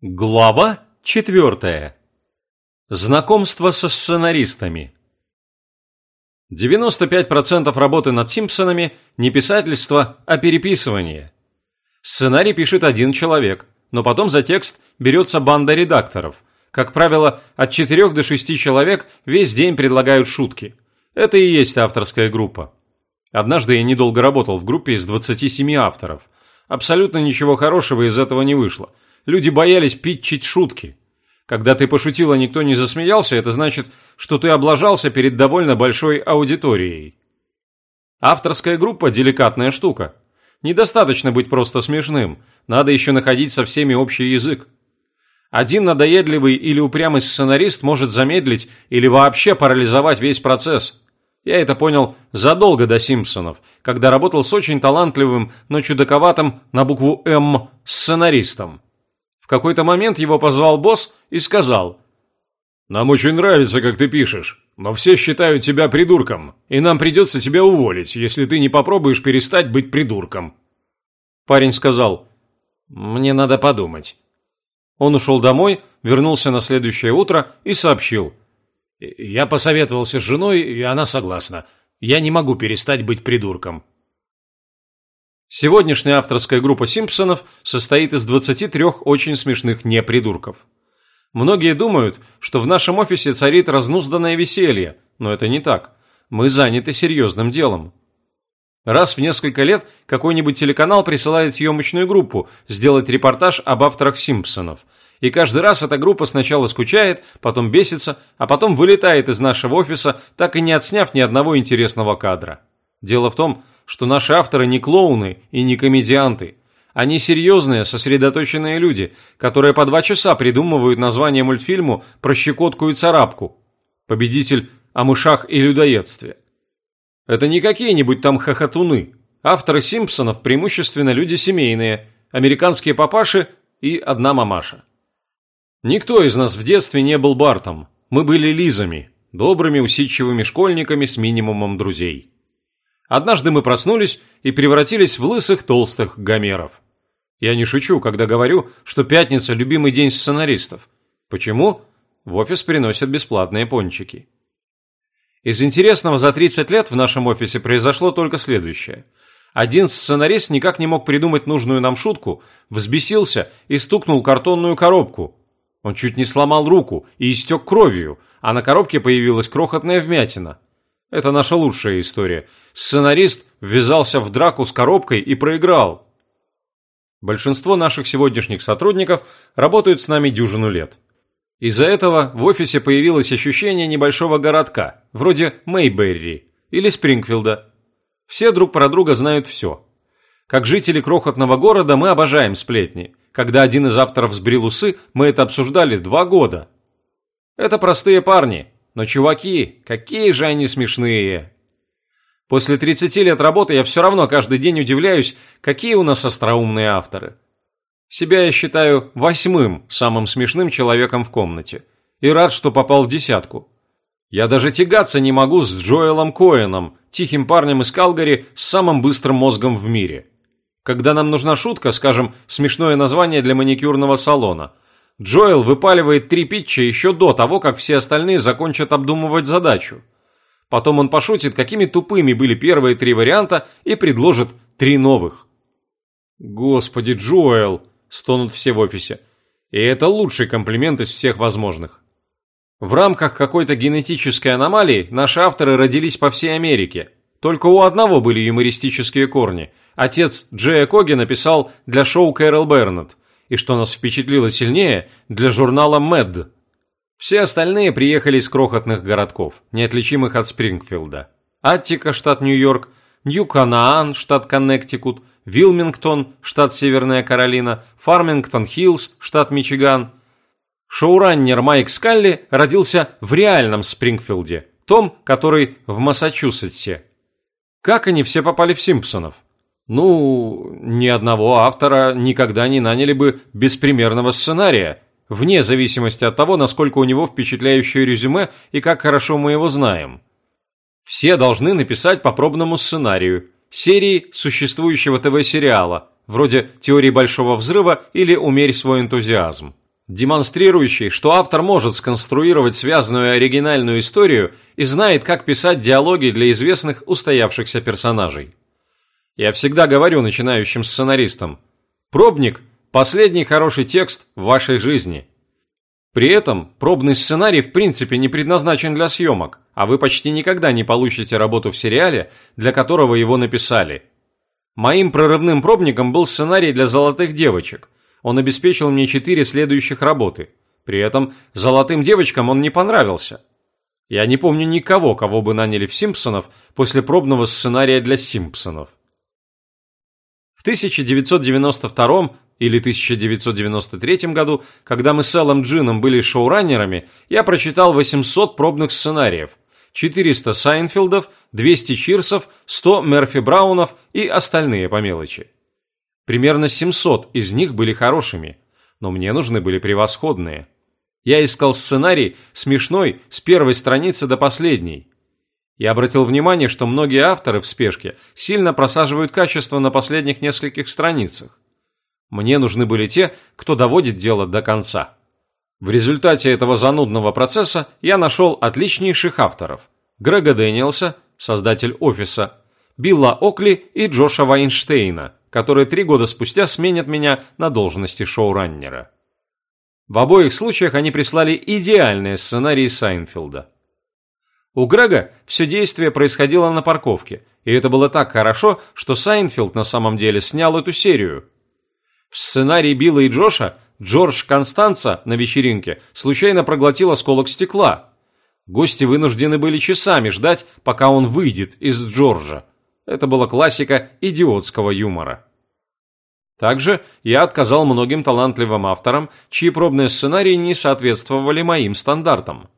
Глава четвертая. Знакомство со сценаристами. 95% работы над Симпсонами – не писательство, а переписывание. Сценарий пишет один человек, но потом за текст берется банда редакторов. Как правило, от 4 до 6 человек весь день предлагают шутки. Это и есть авторская группа. Однажды я недолго работал в группе из 27 авторов. Абсолютно ничего хорошего из этого не вышло – Люди боялись питчить шутки. Когда ты пошутил, а никто не засмеялся, это значит, что ты облажался перед довольно большой аудиторией. Авторская группа – деликатная штука. Недостаточно быть просто смешным, надо еще находить со всеми общий язык. Один надоедливый или упрямый сценарист может замедлить или вообще парализовать весь процесс. Я это понял задолго до «Симпсонов», когда работал с очень талантливым, но чудаковатым на букву «М» сценаристом. В какой-то момент его позвал босс и сказал «Нам очень нравится, как ты пишешь, но все считают тебя придурком, и нам придется тебя уволить, если ты не попробуешь перестать быть придурком». Парень сказал «Мне надо подумать». Он ушел домой, вернулся на следующее утро и сообщил «Я посоветовался с женой, и она согласна. Я не могу перестать быть придурком». Сегодняшняя авторская группа Симпсонов состоит из 23 очень смешных непридурков. Многие думают, что в нашем офисе царит разнузданное веселье, но это не так. Мы заняты серьезным делом. Раз в несколько лет какой-нибудь телеканал присылает съемочную группу сделать репортаж об авторах Симпсонов. И каждый раз эта группа сначала скучает, потом бесится, а потом вылетает из нашего офиса, так и не отсняв ни одного интересного кадра. Дело в том, что наши авторы не клоуны и не комедианты. Они серьезные, сосредоточенные люди, которые по два часа придумывают название мультфильму про щекотку и царапку. Победитель о мышах и людоедстве. Это не какие-нибудь там хохотуны. Авторы «Симпсонов» преимущественно люди семейные, американские папаши и одна мамаша. Никто из нас в детстве не был Бартом. Мы были Лизами, добрыми усидчивыми школьниками с минимумом друзей. Однажды мы проснулись и превратились в лысых толстых гомеров. Я не шучу, когда говорю, что пятница – любимый день сценаристов. Почему? В офис приносят бесплатные пончики. Из интересного за 30 лет в нашем офисе произошло только следующее. Один сценарист никак не мог придумать нужную нам шутку, взбесился и стукнул картонную коробку. Он чуть не сломал руку и истек кровью, а на коробке появилась крохотная вмятина – это наша лучшая история. Сценарист ввязался в драку с коробкой и проиграл. Большинство наших сегодняшних сотрудников работают с нами дюжину лет. Из-за этого в офисе появилось ощущение небольшого городка, вроде Мейберри или Спрингфилда. Все друг про друга знают все. Как жители крохотного города мы обожаем сплетни. Когда один из авторов сбрил усы, мы это обсуждали два года. Это простые парни, но, чуваки, какие же они смешные! После 30 лет работы я все равно каждый день удивляюсь, какие у нас остроумные авторы. Себя я считаю восьмым самым смешным человеком в комнате. И рад, что попал в десятку. Я даже тягаться не могу с Джоэлом Коэном, тихим парнем из Калгари с самым быстрым мозгом в мире. Когда нам нужна шутка, скажем, смешное название для маникюрного салона – Джоэл выпаливает три питча еще до того, как все остальные закончат обдумывать задачу. Потом он пошутит, какими тупыми были первые три варианта и предложит три новых. «Господи, Джоэл!» – стонут все в офисе. И это лучший комплимент из всех возможных. В рамках какой-то генетической аномалии наши авторы родились по всей Америке. Только у одного были юмористические корни. Отец Джея Коги написал для шоу Кэрол Бернетт и, что нас впечатлило сильнее, для журнала Mad. Все остальные приехали из крохотных городков, неотличимых от Спрингфилда. Аттика, штат Нью-Йорк, Нью-Канаан, штат Коннектикут, Вилмингтон, штат Северная Каролина, Фармингтон-Хиллз, штат Мичиган. Шоураннер Майк Скалли родился в реальном Спрингфилде, том, который в Массачусетсе. Как они все попали в Симпсонов? Ну, ни одного автора никогда не наняли бы беспримерного сценария, вне зависимости от того, насколько у него впечатляющее резюме и как хорошо мы его знаем. Все должны написать по пробному сценарию, серии существующего ТВ-сериала, вроде «Теории большого взрыва» или «Умерь свой энтузиазм». демонстрирующий, что автор может сконструировать связанную оригинальную историю и знает, как писать диалоги для известных устоявшихся персонажей. Я всегда говорю начинающим сценаристам, пробник – последний хороший текст в вашей жизни. При этом пробный сценарий в принципе не предназначен для съемок, а вы почти никогда не получите работу в сериале, для которого его написали. Моим прорывным пробником был сценарий для «Золотых девочек», он обеспечил мне четыре следующих работы. При этом золотым девочкам он не понравился. Я не помню никого, кого бы наняли в «Симпсонов» после пробного сценария для «Симпсонов». В 1992 или 1993 году, когда мы с Эллом Джином были шоураннерами, я прочитал 800 пробных сценариев, 400 Сайнфилдов, 200 Чирсов, 100 Мерфи Браунов и остальные по мелочи. Примерно 700 из них были хорошими, но мне нужны были превосходные. Я искал сценарий смешной с первой страницы до последней. Я обратил внимание, что многие авторы в спешке сильно просаживают качество на последних нескольких страницах. Мне нужны были те, кто доводит дело до конца. В результате этого занудного процесса я нашел отличнейших авторов. Грега Дэниелса, создатель «Офиса», Билла Окли и Джоша Вайнштейна, которые три года спустя сменят меня на должности шоураннера. В обоих случаях они прислали идеальные сценарии Сайнфилда. У Грега все действие происходило на парковке, и это было так хорошо, что Сайнфилд на самом деле снял эту серию. В сценарии Билла и Джоша Джордж Констанца на вечеринке случайно проглотил осколок стекла. Гости вынуждены были часами ждать, пока он выйдет из Джорджа. Это была классика идиотского юмора. Также я отказал многим талантливым авторам, чьи пробные сценарии не соответствовали моим стандартам.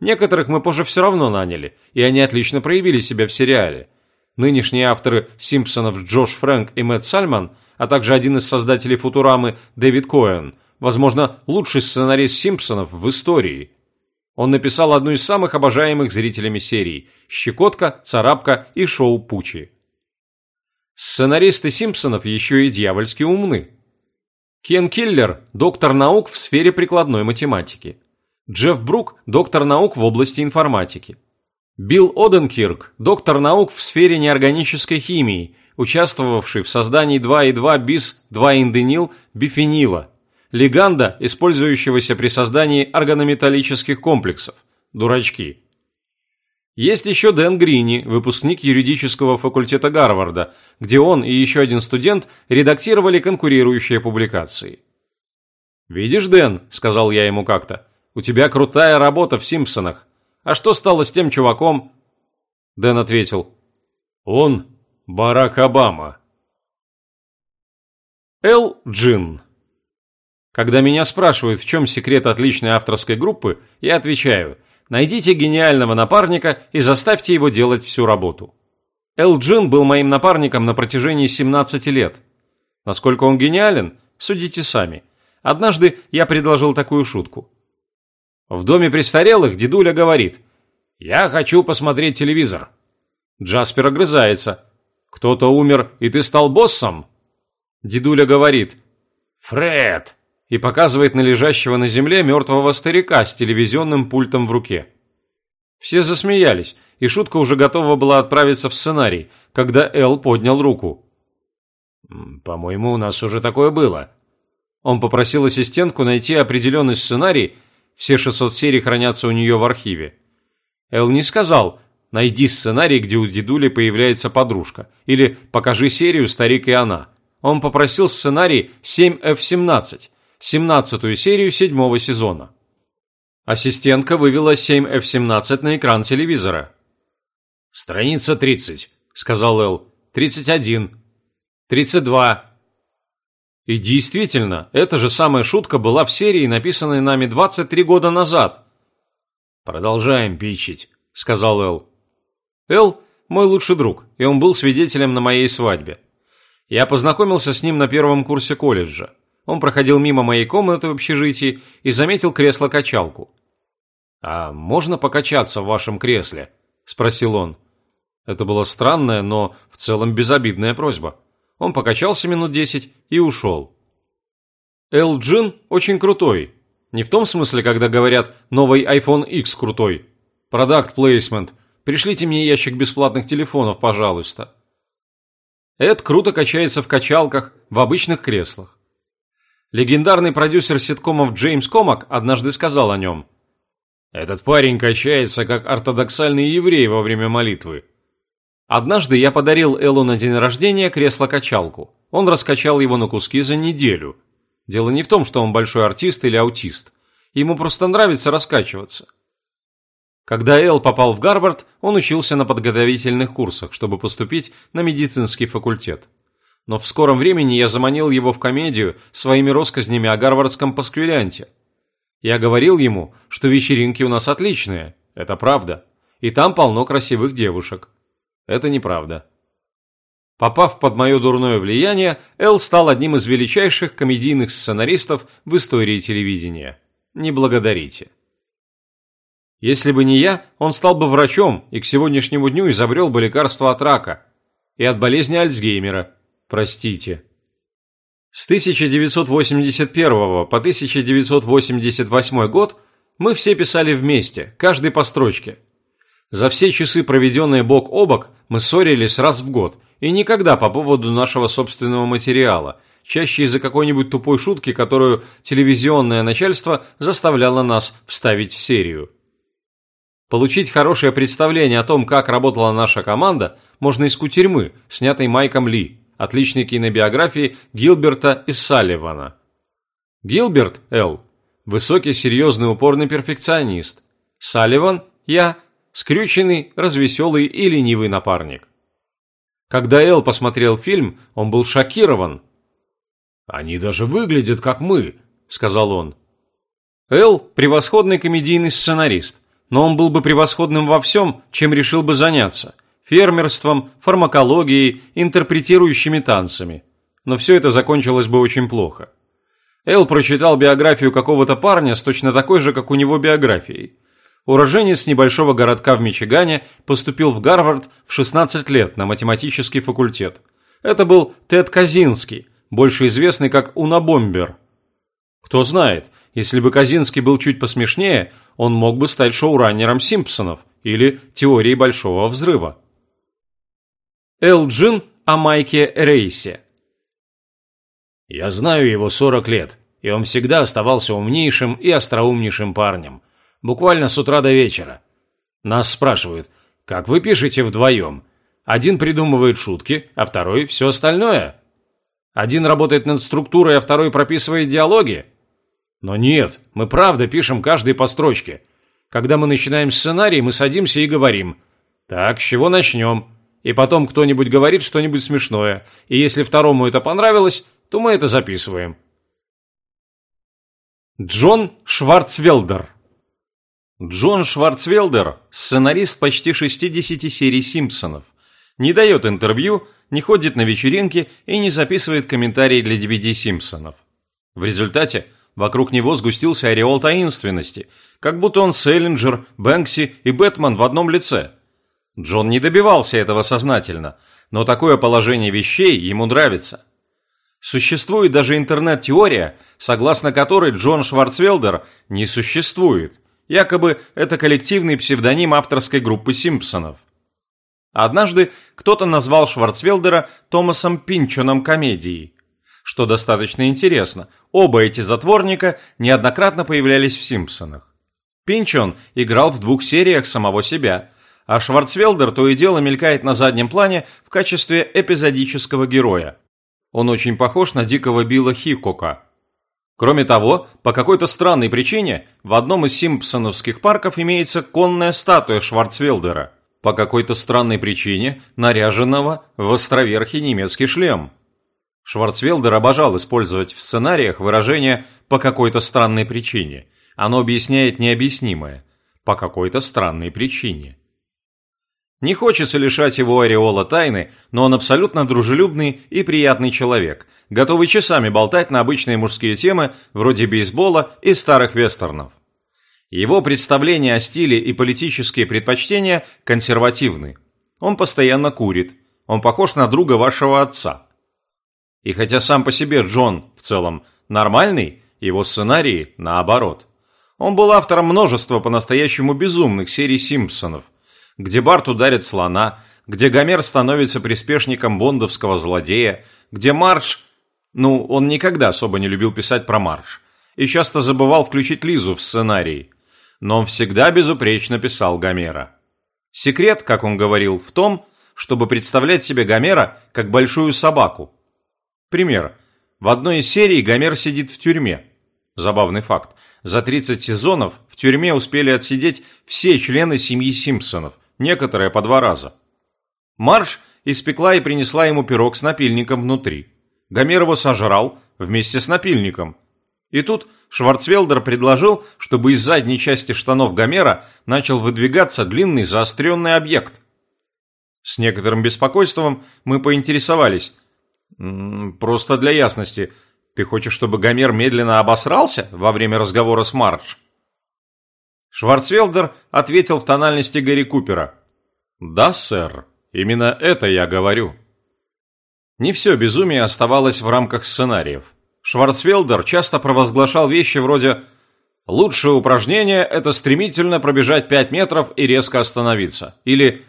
Некоторых мы позже все равно наняли, и они отлично проявили себя в сериале. Нынешние авторы «Симпсонов» Джош Фрэнк и Мэтт Сальман, а также один из создателей «Футурамы» Дэвид Коэн, возможно, лучший сценарист «Симпсонов» в истории. Он написал одну из самых обожаемых зрителями серий «Щекотка», «Царапка» и «Шоу Пучи». Сценаристы «Симпсонов» еще и дьявольски умны. Кен Киллер – доктор наук в сфере прикладной математики. Джефф Брук – доктор наук в области информатики. Билл Оденкирк – доктор наук в сфере неорганической химии, участвовавший в создании 2,2 бис 2-инденил бифенила, леганда, использующегося при создании органометаллических комплексов. Дурачки. Есть еще Дэн Грини, выпускник юридического факультета Гарварда, где он и еще один студент редактировали конкурирующие публикации. «Видишь, Дэн», — сказал я ему как-то, — «у тебя крутая работа в «Симпсонах». А что стало с тем чуваком?» Дэн ответил, «Он Барак Обама». Эл Джин Когда меня спрашивают, в чем секрет отличной авторской группы, я отвечаю – Найдите гениального напарника и заставьте его делать всю работу. Элджин был моим напарником на протяжении 17 лет. Насколько он гениален, судите сами. Однажды я предложил такую шутку. В доме престарелых дедуля говорит «Я хочу посмотреть телевизор». Джаспер огрызается «Кто-то умер, и ты стал боссом?» Дедуля говорит «Фред, и показывает на лежащего на земле мертвого старика с телевизионным пультом в руке. Все засмеялись, и шутка уже готова была отправиться в сценарий, когда Эл поднял руку. «По-моему, у нас уже такое было». Он попросил ассистентку найти определенный сценарий, все 600 серий хранятся у нее в архиве. Эл не сказал «найди сценарий, где у дедули появляется подружка» или «покажи серию «Старик и она». Он попросил сценарий 7F17, 17 серию седьмого сезона. Ассистентка вывела 7F17 на экран телевизора. «Страница 30», — сказал Эл. «31». «32». И действительно, эта же самая шутка была в серии, написанной нами 23 года назад. «Продолжаем пичить», — сказал Эл. Эл – мой лучший друг, и он был свидетелем на моей свадьбе. Я познакомился с ним на первом курсе колледжа. Он проходил мимо моей комнаты в общежитии и заметил кресло-качалку. «А можно покачаться в вашем кресле?» – спросил он. Это была странная, но в целом безобидная просьба. Он покачался минут десять и ушел. Эл Джин очень крутой, Не в том смысле, когда говорят «новый iPhone X крутой». Продакт плейсмент. Пришлите мне ящик бесплатных телефонов, пожалуйста. Эд круто качается в качалках, в обычных креслах. Легендарный продюсер ситкомов Джеймс Комак однажды сказал о нем. «Этот парень качается, как ортодоксальный еврей во время молитвы». Однажды я подарил Эллу на день рождения кресло-качалку. Он раскачал его на куски за неделю. Дело не в том, что он большой артист или аутист. Ему просто нравится раскачиваться. Когда Эл попал в Гарвард, он учился на подготовительных курсах, чтобы поступить на медицинский факультет. Но в скором времени я заманил его в комедию своими россказнями о гарвардском пасквилянте. Я говорил ему, что вечеринки у нас отличные, это правда, и там полно красивых девушек. Это неправда. Попав под мое дурное влияние, Эл стал одним из величайших комедийных сценаристов в истории телевидения. Не благодарите. Если бы не я, он стал бы врачом и к сегодняшнему дню изобрел бы лекарство от рака. И от болезни Альцгеймера. Простите. С 1981 по 1988 год мы все писали вместе, каждый по строчке. За все часы, проведенные бок о бок, мы ссорились раз в год, и никогда по поводу нашего собственного материала, чаще из-за какой-нибудь тупой шутки, которую телевизионное начальство заставляло нас вставить в серию. Получить хорошее представление о том, как работала наша команда, можно из «Кутерьмы», снятой Майком Ли, отличной кинобиографии Гилберта и Салливана. Гилберт, Л. Высокий, серьезный, упорный перфекционист. Салливан, я, скрюченный, развеселый и ленивый напарник. Когда Эл посмотрел фильм, он был шокирован. «Они даже выглядят, как мы», — сказал он. Эл – превосходный комедийный сценарист но он был бы превосходным во всем, чем решил бы заняться – фермерством, фармакологией, интерпретирующими танцами. Но все это закончилось бы очень плохо. Эл прочитал биографию какого-то парня с точно такой же, как у него биографией. Уроженец небольшого городка в Мичигане поступил в Гарвард в 16 лет на математический факультет. Это был Тед Казинский, больше известный как Унабомбер. Кто знает, если бы Казинский был чуть посмешнее, он мог бы стать шоураннером «Симпсонов» или «Теорией большого взрыва». Эл Джин о Майке Рейсе «Я знаю его 40 лет, и он всегда оставался умнейшим и остроумнейшим парнем. Буквально с утра до вечера. Нас спрашивают, как вы пишете вдвоем? Один придумывает шутки, а второй – все остальное. Один работает над структурой, а второй прописывает диалоги. Но нет, мы правда пишем каждый по строчке. Когда мы начинаем сценарий, мы садимся и говорим. Так, с чего начнем? И потом кто-нибудь говорит что-нибудь смешное. И если второму это понравилось, то мы это записываем. Джон Шварцвелдер Джон Шварцвелдер – сценарист почти 60 серий «Симпсонов». Не дает интервью, не ходит на вечеринки и не записывает комментарии для DVD «Симпсонов». В результате Вокруг него сгустился ореол таинственности, как будто он Селлинджер, Бэнкси и Бэтмен в одном лице. Джон не добивался этого сознательно, но такое положение вещей ему нравится. Существует даже интернет-теория, согласно которой Джон Шварцвелдер не существует. Якобы это коллективный псевдоним авторской группы Симпсонов. Однажды кто-то назвал Шварцвелдера Томасом Пинчоном комедии. Что достаточно интересно, оба эти затворника неоднократно появлялись в «Симпсонах». Пинчон играл в двух сериях самого себя, а Шварцвелдер то и дело мелькает на заднем плане в качестве эпизодического героя. Он очень похож на дикого Билла Хикока. Кроме того, по какой-то странной причине в одном из симпсоновских парков имеется конная статуя Шварцвелдера, по какой-то странной причине наряженного в островерхий немецкий шлем. Шварцвелдер обожал использовать в сценариях выражение «по какой-то странной причине». Оно объясняет необъяснимое. По какой-то странной причине. Не хочется лишать его ореола тайны, но он абсолютно дружелюбный и приятный человек, готовый часами болтать на обычные мужские темы вроде бейсбола и старых вестернов. Его представления о стиле и политические предпочтения консервативны. Он постоянно курит. Он похож на друга вашего отца. И хотя сам по себе Джон в целом нормальный, его сценарии наоборот. Он был автором множества по-настоящему безумных серий «Симпсонов», где Барт ударит слона, где Гомер становится приспешником бондовского злодея, где Марш... Ну, он никогда особо не любил писать про Марш. И часто забывал включить Лизу в сценарий. Но он всегда безупречно писал Гомера. Секрет, как он говорил, в том, чтобы представлять себе Гомера как большую собаку. Пример. В одной из серий Гомер сидит в тюрьме. Забавный факт. За 30 сезонов в тюрьме успели отсидеть все члены семьи Симпсонов, некоторые по два раза. Марш испекла и принесла ему пирог с напильником внутри. Гомер его сожрал вместе с напильником. И тут Шварцвелдер предложил, чтобы из задней части штанов Гомера начал выдвигаться длинный заостренный объект. С некоторым беспокойством мы поинтересовались. «Просто для ясности, ты хочешь, чтобы Гомер медленно обосрался во время разговора с Мардж?» Шварцвелдер ответил в тональности Гарри Купера. «Да, сэр, именно это я говорю». Не все безумие оставалось в рамках сценариев. Шварцвелдер часто провозглашал вещи вроде «Лучшее упражнение – это стремительно пробежать 5 метров и резко остановиться» или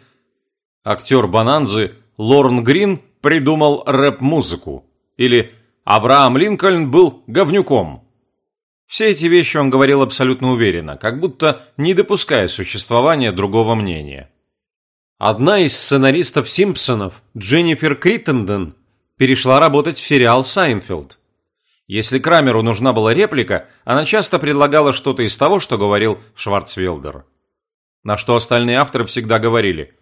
«Актер Бананзы Лорн Грин придумал рэп-музыку» или «Авраам Линкольн был говнюком». Все эти вещи он говорил абсолютно уверенно, как будто не допуская существования другого мнения. Одна из сценаристов «Симпсонов», Дженнифер Криттенден, перешла работать в сериал «Сайнфилд». Если Крамеру нужна была реплика, она часто предлагала что-то из того, что говорил Шварцвелдер. На что остальные авторы всегда говорили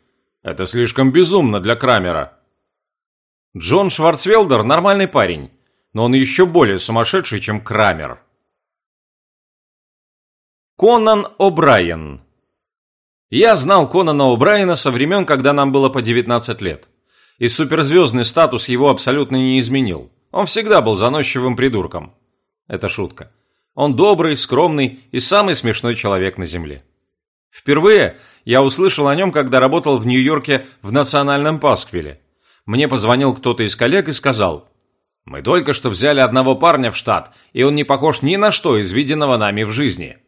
«Это слишком безумно для Крамера». Джон Шварцвелдер – нормальный парень, но он еще более сумасшедший, чем Крамер. Конан О'Брайен Я знал Конана О'Брайена со времен, когда нам было по 19 лет и суперзвездный статус его абсолютно не изменил. Он всегда был заносчивым придурком. Это шутка. Он добрый, скромный и самый смешной человек на Земле. Впервые я услышал о нем, когда работал в Нью-Йорке в национальном пасквиле. Мне позвонил кто-то из коллег и сказал, «Мы только что взяли одного парня в штат, и он не похож ни на что из виденного нами в жизни».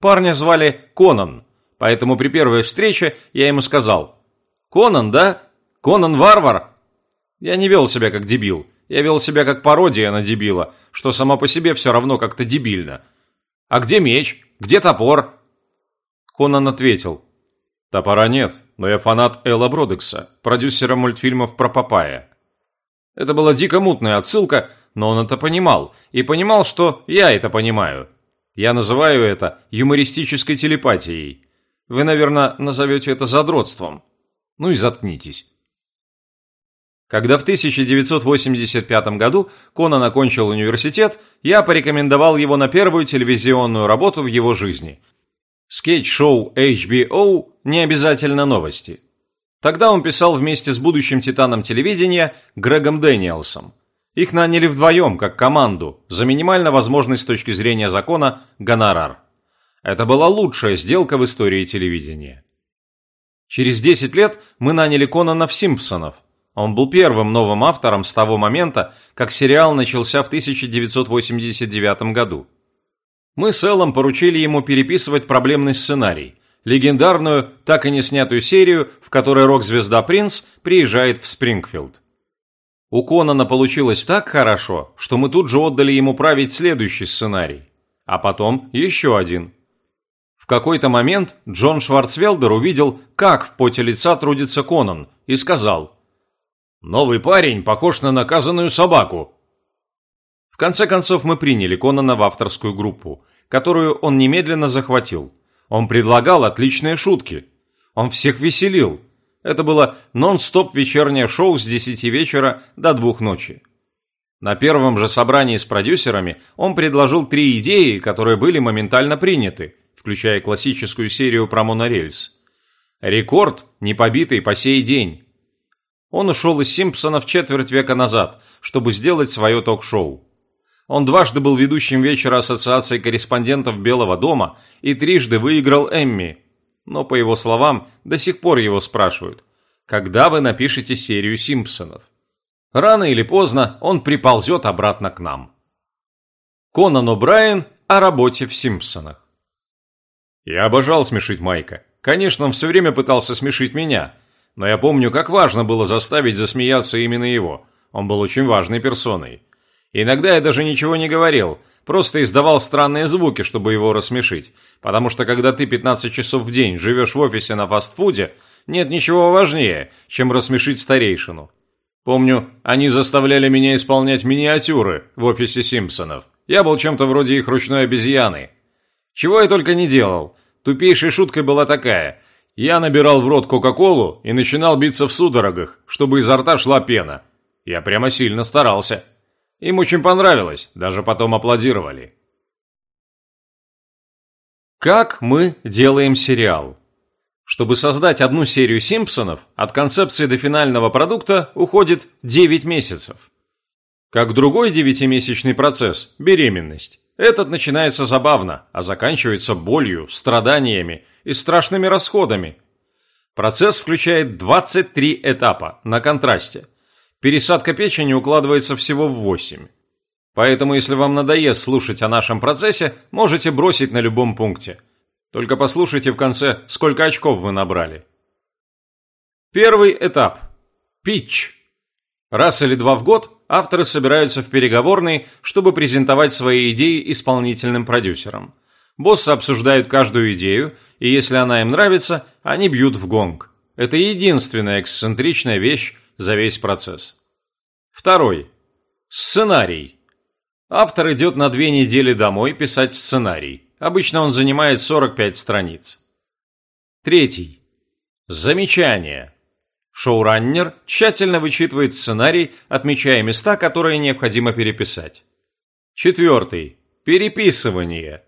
Парня звали Конан, поэтому при первой встрече я ему сказал, «Конан, да? Конан Варвар? Я не вел себя как дебил. Я вел себя как пародия на дебила, что само по себе все равно как-то дебильно. А где меч? Где топор? Конан ответил. Топора нет, но я фанат Элла Бродекса, продюсера мультфильмов про Папая. Это была дико мутная отсылка, но он это понимал, и понимал, что я это понимаю. Я называю это юмористической телепатией. Вы, наверное, назовете это задротством. Ну и заткнитесь. Когда в 1985 году Конан окончил университет, я порекомендовал его на первую телевизионную работу в его жизни. Скетч-шоу HBO «Не обязательно новости». Тогда он писал вместе с будущим титаном телевидения Грегом Дэниелсом. Их наняли вдвоем, как команду, за минимально возможный с точки зрения закона гонорар. Это была лучшая сделка в истории телевидения. Через 10 лет мы наняли Конана в «Симпсонов», он был первым новым автором с того момента, как сериал начался в 1989 году. Мы с Эллом поручили ему переписывать проблемный сценарий, легендарную, так и не снятую серию, в которой рок-звезда Принц приезжает в Спрингфилд. У Конана получилось так хорошо, что мы тут же отдали ему править следующий сценарий, а потом еще один. В какой-то момент Джон Шварцвелдер увидел, как в поте лица трудится Конан, и сказал – Новый парень похож на наказанную собаку. В конце концов мы приняли Конана в авторскую группу, которую он немедленно захватил. Он предлагал отличные шутки. Он всех веселил. Это было нон-стоп вечернее шоу с 10 вечера до двух ночи. На первом же собрании с продюсерами он предложил три идеи, которые были моментально приняты, включая классическую серию про монорельс. Рекорд, не побитый по сей день. Он ушел из Симпсонов четверть века назад, чтобы сделать свое ток-шоу. Он дважды был ведущим вечера Ассоциации корреспондентов Белого дома и трижды выиграл Эмми. Но, по его словам, до сих пор его спрашивают, когда вы напишете серию Симпсонов? Рано или поздно он приползет обратно к нам. Конан О'Брайен о работе в «Симпсонах». Я обожал смешить Майка. Конечно, он все время пытался смешить меня, но я помню, как важно было заставить засмеяться именно его. Он был очень важной персоной. Иногда я даже ничего не говорил, просто издавал странные звуки, чтобы его рассмешить. Потому что когда ты 15 часов в день живешь в офисе на фастфуде, нет ничего важнее, чем рассмешить старейшину. Помню, они заставляли меня исполнять миниатюры в офисе Симпсонов. Я был чем-то вроде их ручной обезьяны. Чего я только не делал. Тупейшей шуткой была такая. Я набирал в рот Кока-Колу и начинал биться в судорогах, чтобы изо рта шла пена. Я прямо сильно старался. Им очень понравилось, даже потом аплодировали. Как мы делаем сериал? Чтобы создать одну серию «Симпсонов», от концепции до финального продукта уходит 9 месяцев. Как другой девятимесячный процесс – беременность. Этот начинается забавно, а заканчивается болью, страданиями и страшными расходами. Процесс включает 23 этапа на контрасте – пересадка печени укладывается всего в 8. Поэтому, если вам надоест слушать о нашем процессе, можете бросить на любом пункте. Только послушайте в конце, сколько очков вы набрали. Первый этап. Питч. Раз или два в год авторы собираются в переговорной, чтобы презентовать свои идеи исполнительным продюсерам. Боссы обсуждают каждую идею, и если она им нравится, они бьют в гонг. Это единственная эксцентричная вещь, за весь процесс. Второй. Сценарий. Автор идет на две недели домой писать сценарий. Обычно он занимает 45 страниц. Третий. Замечание. Шоураннер тщательно вычитывает сценарий, отмечая места, которые необходимо переписать. Четвертый. Переписывание.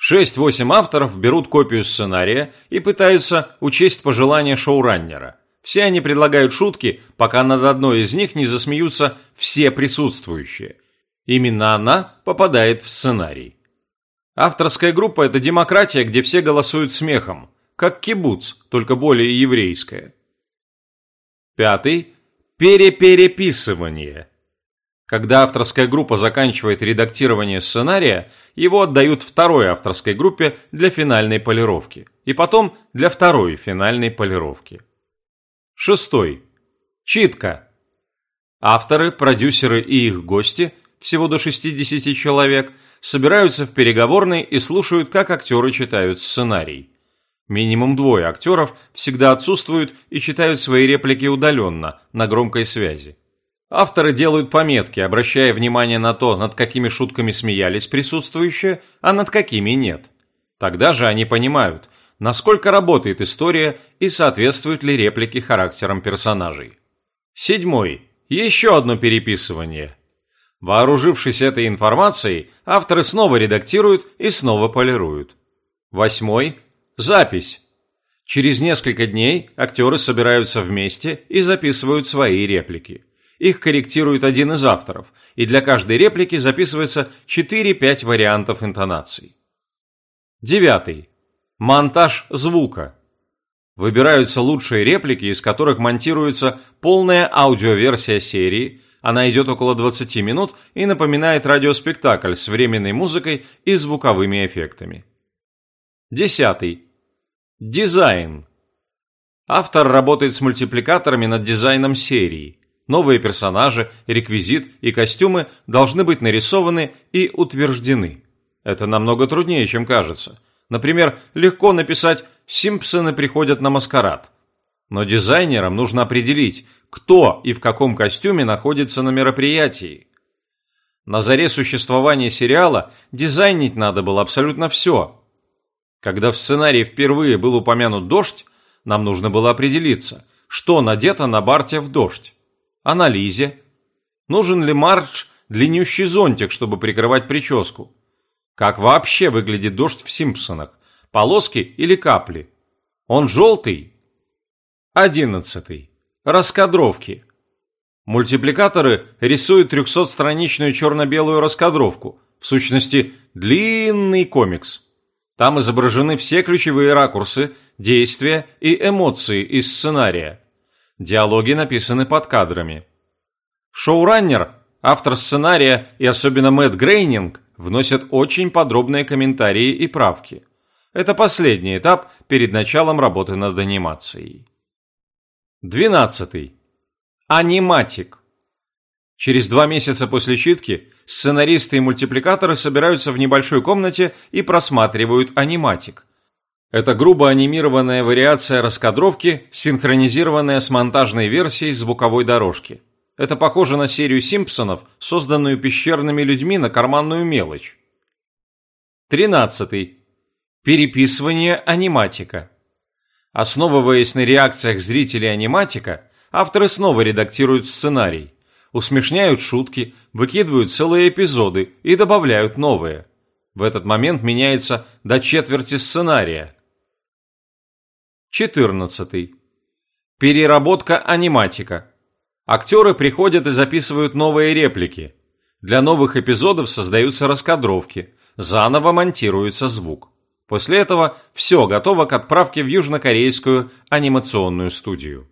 6-8 авторов берут копию сценария и пытаются учесть пожелания шоураннера. Все они предлагают шутки, пока над одной из них не засмеются все присутствующие. Именно она попадает в сценарий. Авторская группа – это демократия, где все голосуют смехом, как кибуц, только более еврейская. Пятый – перепереписывание. Когда авторская группа заканчивает редактирование сценария, его отдают второй авторской группе для финальной полировки, и потом для второй финальной полировки. Шестой. Читка. Авторы, продюсеры и их гости, всего до 60 человек, собираются в переговорной и слушают, как актеры читают сценарий. Минимум двое актеров всегда отсутствуют и читают свои реплики удаленно, на громкой связи. Авторы делают пометки, обращая внимание на то, над какими шутками смеялись присутствующие, а над какими нет. Тогда же они понимают, насколько работает история и соответствуют ли реплики характерам персонажей. Седьмой. Еще одно переписывание. Вооружившись этой информацией, авторы снова редактируют и снова полируют. Восьмой. Запись. Через несколько дней актеры собираются вместе и записывают свои реплики. Их корректирует один из авторов, и для каждой реплики записывается 4-5 вариантов интонаций. Девятый. Монтаж звука. Выбираются лучшие реплики, из которых монтируется полная аудиоверсия серии. Она идет около 20 минут и напоминает радиоспектакль с временной музыкой и звуковыми эффектами. Десятый. Дизайн. Автор работает с мультипликаторами над дизайном серии. Новые персонажи, реквизит и костюмы должны быть нарисованы и утверждены. Это намного труднее, чем кажется – Например, легко написать «Симпсоны приходят на маскарад». Но дизайнерам нужно определить, кто и в каком костюме находится на мероприятии. На заре существования сериала дизайнить надо было абсолютно все. Когда в сценарии впервые был упомянут дождь, нам нужно было определиться, что надето на Барте в дождь. А на Лизе? Нужен ли Мардж длиннющий зонтик, чтобы прикрывать прическу? Как вообще выглядит дождь в Симпсонах? Полоски или капли? Он желтый? Одиннадцатый. Раскадровки. Мультипликаторы рисуют 300-страничную черно-белую раскадровку, в сущности, длинный комикс. Там изображены все ключевые ракурсы, действия и эмоции из сценария. Диалоги написаны под кадрами. Шоураннер, автор сценария и особенно Мэтт Грейнинг вносят очень подробные комментарии и правки. Это последний этап перед началом работы над анимацией. 12. Аниматик. Через два месяца после читки сценаристы и мультипликаторы собираются в небольшой комнате и просматривают аниматик. Это грубо анимированная вариация раскадровки, синхронизированная с монтажной версией звуковой дорожки. Это похоже на серию «Симпсонов», созданную пещерными людьми на карманную мелочь. 13. Переписывание аниматика. Основываясь на реакциях зрителей аниматика, авторы снова редактируют сценарий, усмешняют шутки, выкидывают целые эпизоды и добавляют новые. В этот момент меняется до четверти сценария. 14. Переработка аниматика. Актеры приходят и записывают новые реплики. Для новых эпизодов создаются раскадровки, заново монтируется звук. После этого все готово к отправке в южнокорейскую анимационную студию.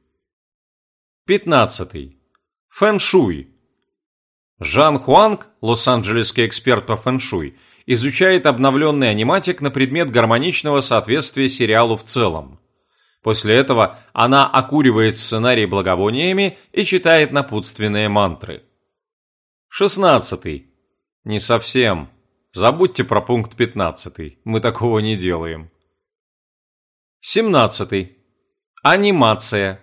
15. Фэншуй. Жан Хуанг, лос-анджелесский эксперт по фэншуй, изучает обновленный аниматик на предмет гармоничного соответствия сериалу в целом. После этого она окуривает сценарий благовониями и читает напутственные мантры. 16. Не совсем. Забудьте про пункт 15. Мы такого не делаем. 17. Анимация.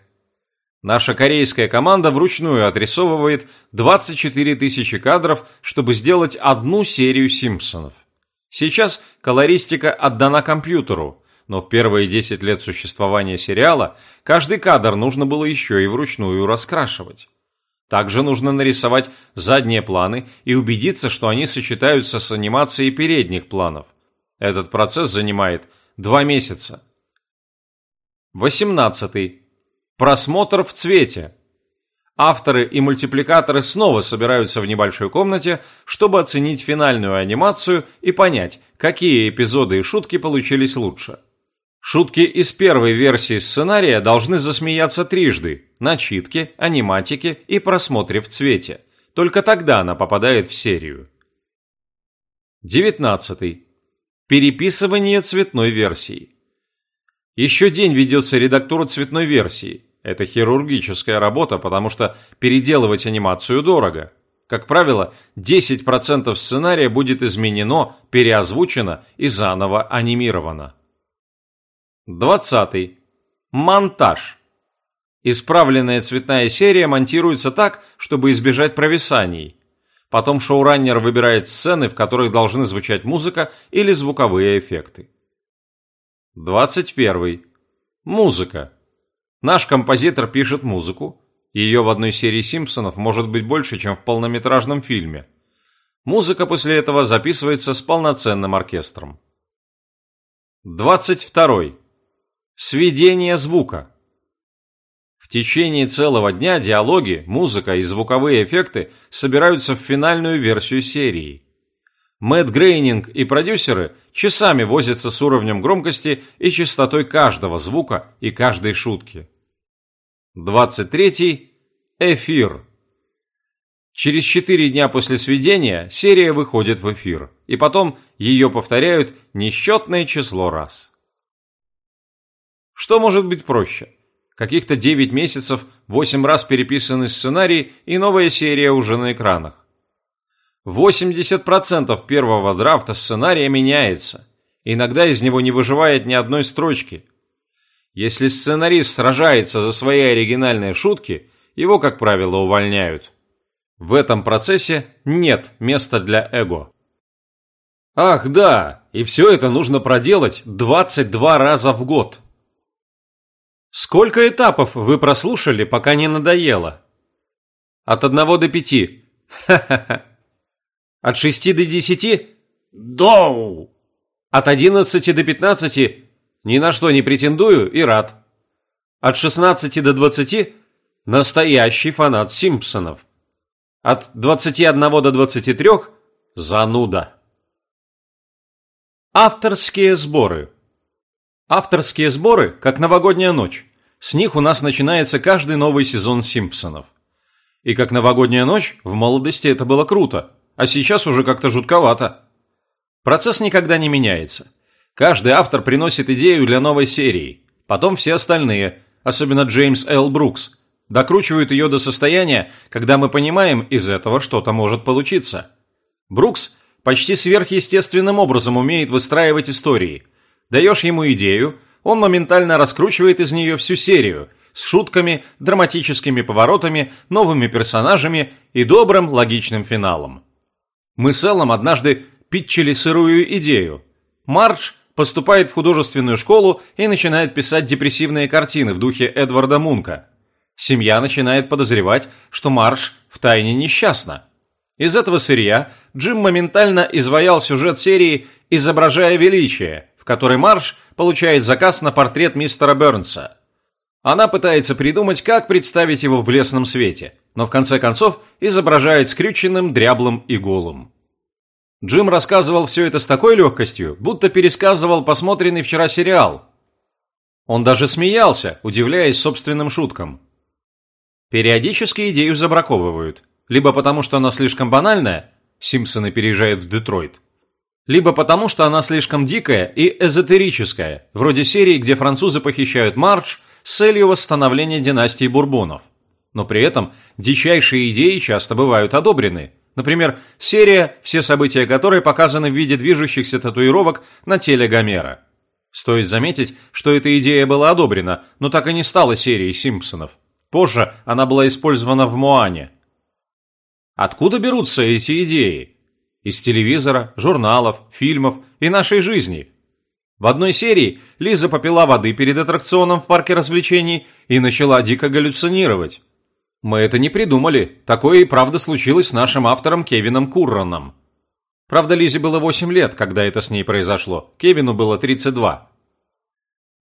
Наша корейская команда вручную отрисовывает 24 тысячи кадров, чтобы сделать одну серию «Симпсонов». Сейчас колористика отдана компьютеру, но в первые 10 лет существования сериала каждый кадр нужно было еще и вручную раскрашивать. Также нужно нарисовать задние планы и убедиться, что они сочетаются с анимацией передних планов. Этот процесс занимает два месяца. 18. Просмотр в цвете. Авторы и мультипликаторы снова собираются в небольшой комнате, чтобы оценить финальную анимацию и понять, какие эпизоды и шутки получились лучше. Шутки из первой версии сценария должны засмеяться трижды – на читке, аниматике и просмотре в цвете. Только тогда она попадает в серию. 19. Переписывание цветной версии. Еще день ведется редактура цветной версии. Это хирургическая работа, потому что переделывать анимацию дорого. Как правило, 10% сценария будет изменено, переозвучено и заново анимировано. 20. Монтаж. Исправленная цветная серия монтируется так, чтобы избежать провисаний. Потом шоураннер выбирает сцены, в которых должны звучать музыка или звуковые эффекты. 21. Музыка. Наш композитор пишет музыку. Ее в одной серии «Симпсонов» может быть больше, чем в полнометражном фильме. Музыка после этого записывается с полноценным оркестром. 22. Сведение звука. В течение целого дня диалоги, музыка и звуковые эффекты собираются в финальную версию серии. Мэтт Грейнинг и продюсеры часами возятся с уровнем громкости и частотой каждого звука и каждой шутки. 23. Эфир. Через 4 дня после сведения серия выходит в эфир, и потом ее повторяют несчетное число раз. Что может быть проще? Каких-то 9 месяцев, 8 раз переписанный сценарий и новая серия уже на экранах. 80% первого драфта сценария меняется. Иногда из него не выживает ни одной строчки. Если сценарист сражается за свои оригинальные шутки, его, как правило, увольняют. В этом процессе нет места для эго. Ах да, и все это нужно проделать 22 раза в год. Сколько этапов вы прослушали, пока не надоело? От одного до пяти. Ха-ха-ха. От шести до десяти? Доу. От одиннадцати до пятнадцати? Ни на что не претендую и рад. От шестнадцати до двадцати? Настоящий фанат Симпсонов. От двадцати одного до двадцати трех? Зануда. Авторские сборы. Авторские сборы, как новогодняя ночь. С них у нас начинается каждый новый сезон «Симпсонов». И как новогодняя ночь, в молодости это было круто, а сейчас уже как-то жутковато. Процесс никогда не меняется. Каждый автор приносит идею для новой серии. Потом все остальные, особенно Джеймс Л. Брукс, докручивают ее до состояния, когда мы понимаем, из этого что-то может получиться. Брукс почти сверхъестественным образом умеет выстраивать истории. Даешь ему идею, он моментально раскручивает из нее всю серию с шутками, драматическими поворотами, новыми персонажами и добрым логичным финалом. Мы с Эллом однажды питчили сырую идею. Мардж поступает в художественную школу и начинает писать депрессивные картины в духе Эдварда Мунка. Семья начинает подозревать, что Мардж втайне несчастна. Из этого сырья Джим моментально изваял сюжет серии «Изображая величие», в которой Марш получает заказ на портрет мистера Бернса. Она пытается придумать, как представить его в лесном свете, но в конце концов изображает скрюченным, дряблым и голым. Джим рассказывал все это с такой легкостью, будто пересказывал посмотренный вчера сериал. Он даже смеялся, удивляясь собственным шуткам. Периодически идею забраковывают. Либо потому, что она слишком банальная, Симпсоны переезжают в Детройт, либо потому, что она слишком дикая и эзотерическая, вроде серии, где французы похищают Марч с целью восстановления династии Бурбонов. Но при этом дичайшие идеи часто бывают одобрены – Например, серия, все события которой показаны в виде движущихся татуировок на теле Гомера. Стоит заметить, что эта идея была одобрена, но так и не стала серией Симпсонов. Позже она была использована в Моане. Откуда берутся эти идеи? Из телевизора, журналов, фильмов и нашей жизни. В одной серии Лиза попила воды перед аттракционом в парке развлечений и начала дико галлюцинировать. Мы это не придумали. Такое и правда случилось с нашим автором Кевином Курроном. Правда, Лизе было 8 лет, когда это с ней произошло. Кевину было 32.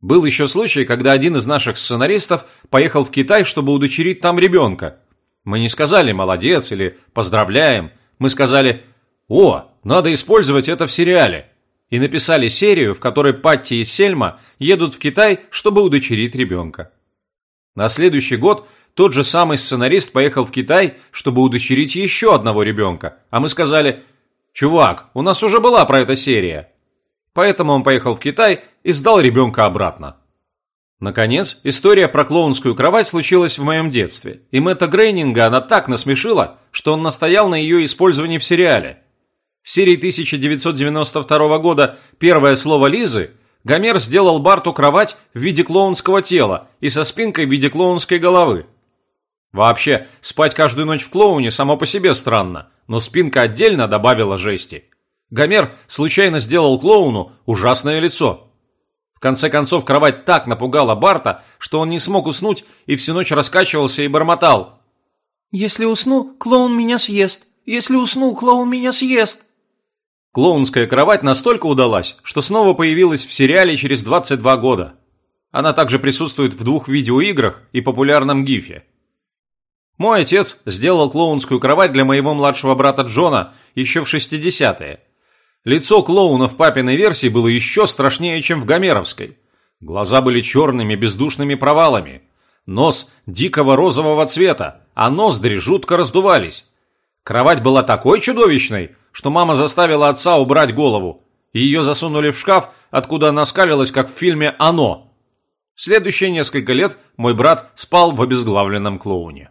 Был еще случай, когда один из наших сценаристов поехал в Китай, чтобы удочерить там ребенка. Мы не сказали «молодец» или «поздравляем». Мы сказали «О, надо использовать это в сериале». И написали серию, в которой Патти и Сельма едут в Китай, чтобы удочерить ребенка. На следующий год тот же самый сценарист поехал в Китай, чтобы удочерить еще одного ребенка, а мы сказали «Чувак, у нас уже была про это серия». Поэтому он поехал в Китай и сдал ребенка обратно. Наконец, история про клоунскую кровать случилась в моем детстве, и Мэтта Грейнинга она так насмешила, что он настоял на ее использовании в сериале. В серии 1992 года «Первое слово Лизы» Гомер сделал Барту кровать в виде клоунского тела и со спинкой в виде клоунской головы. Вообще, спать каждую ночь в клоуне само по себе странно, но спинка отдельно добавила жести. Гомер случайно сделал клоуну ужасное лицо. В конце концов, кровать так напугала Барта, что он не смог уснуть и всю ночь раскачивался и бормотал. «Если усну, клоун меня съест. Если усну, клоун меня съест». Клоунская кровать настолько удалась, что снова появилась в сериале через 22 года. Она также присутствует в двух видеоиграх и популярном гифе. Мой отец сделал клоунскую кровать для моего младшего брата Джона еще в 60-е. Лицо клоуна в папиной версии было еще страшнее, чем в гомеровской. Глаза были черными бездушными провалами. Нос дикого розового цвета, а ноздри жутко раздувались. Кровать была такой чудовищной, что мама заставила отца убрать голову, и ее засунули в шкаф, откуда она скалилась, как в фильме «Оно». Следующие несколько лет мой брат спал в обезглавленном клоуне.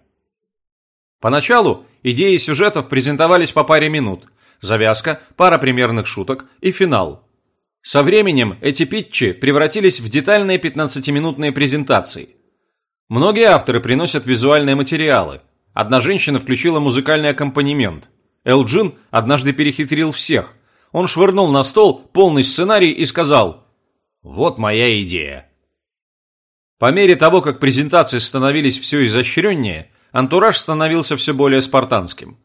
Поначалу идеи сюжетов презентовались по паре минут, завязка, пара примерных шуток и финал. Со временем эти питчи превратились в детальные 15-минутные презентации. Многие авторы приносят визуальные материалы. Одна женщина включила музыкальный аккомпанемент – Элджин однажды перехитрил всех. Он швырнул на стол полный сценарий и сказал «Вот моя идея». По мере того, как презентации становились все изощреннее, антураж становился все более спартанским.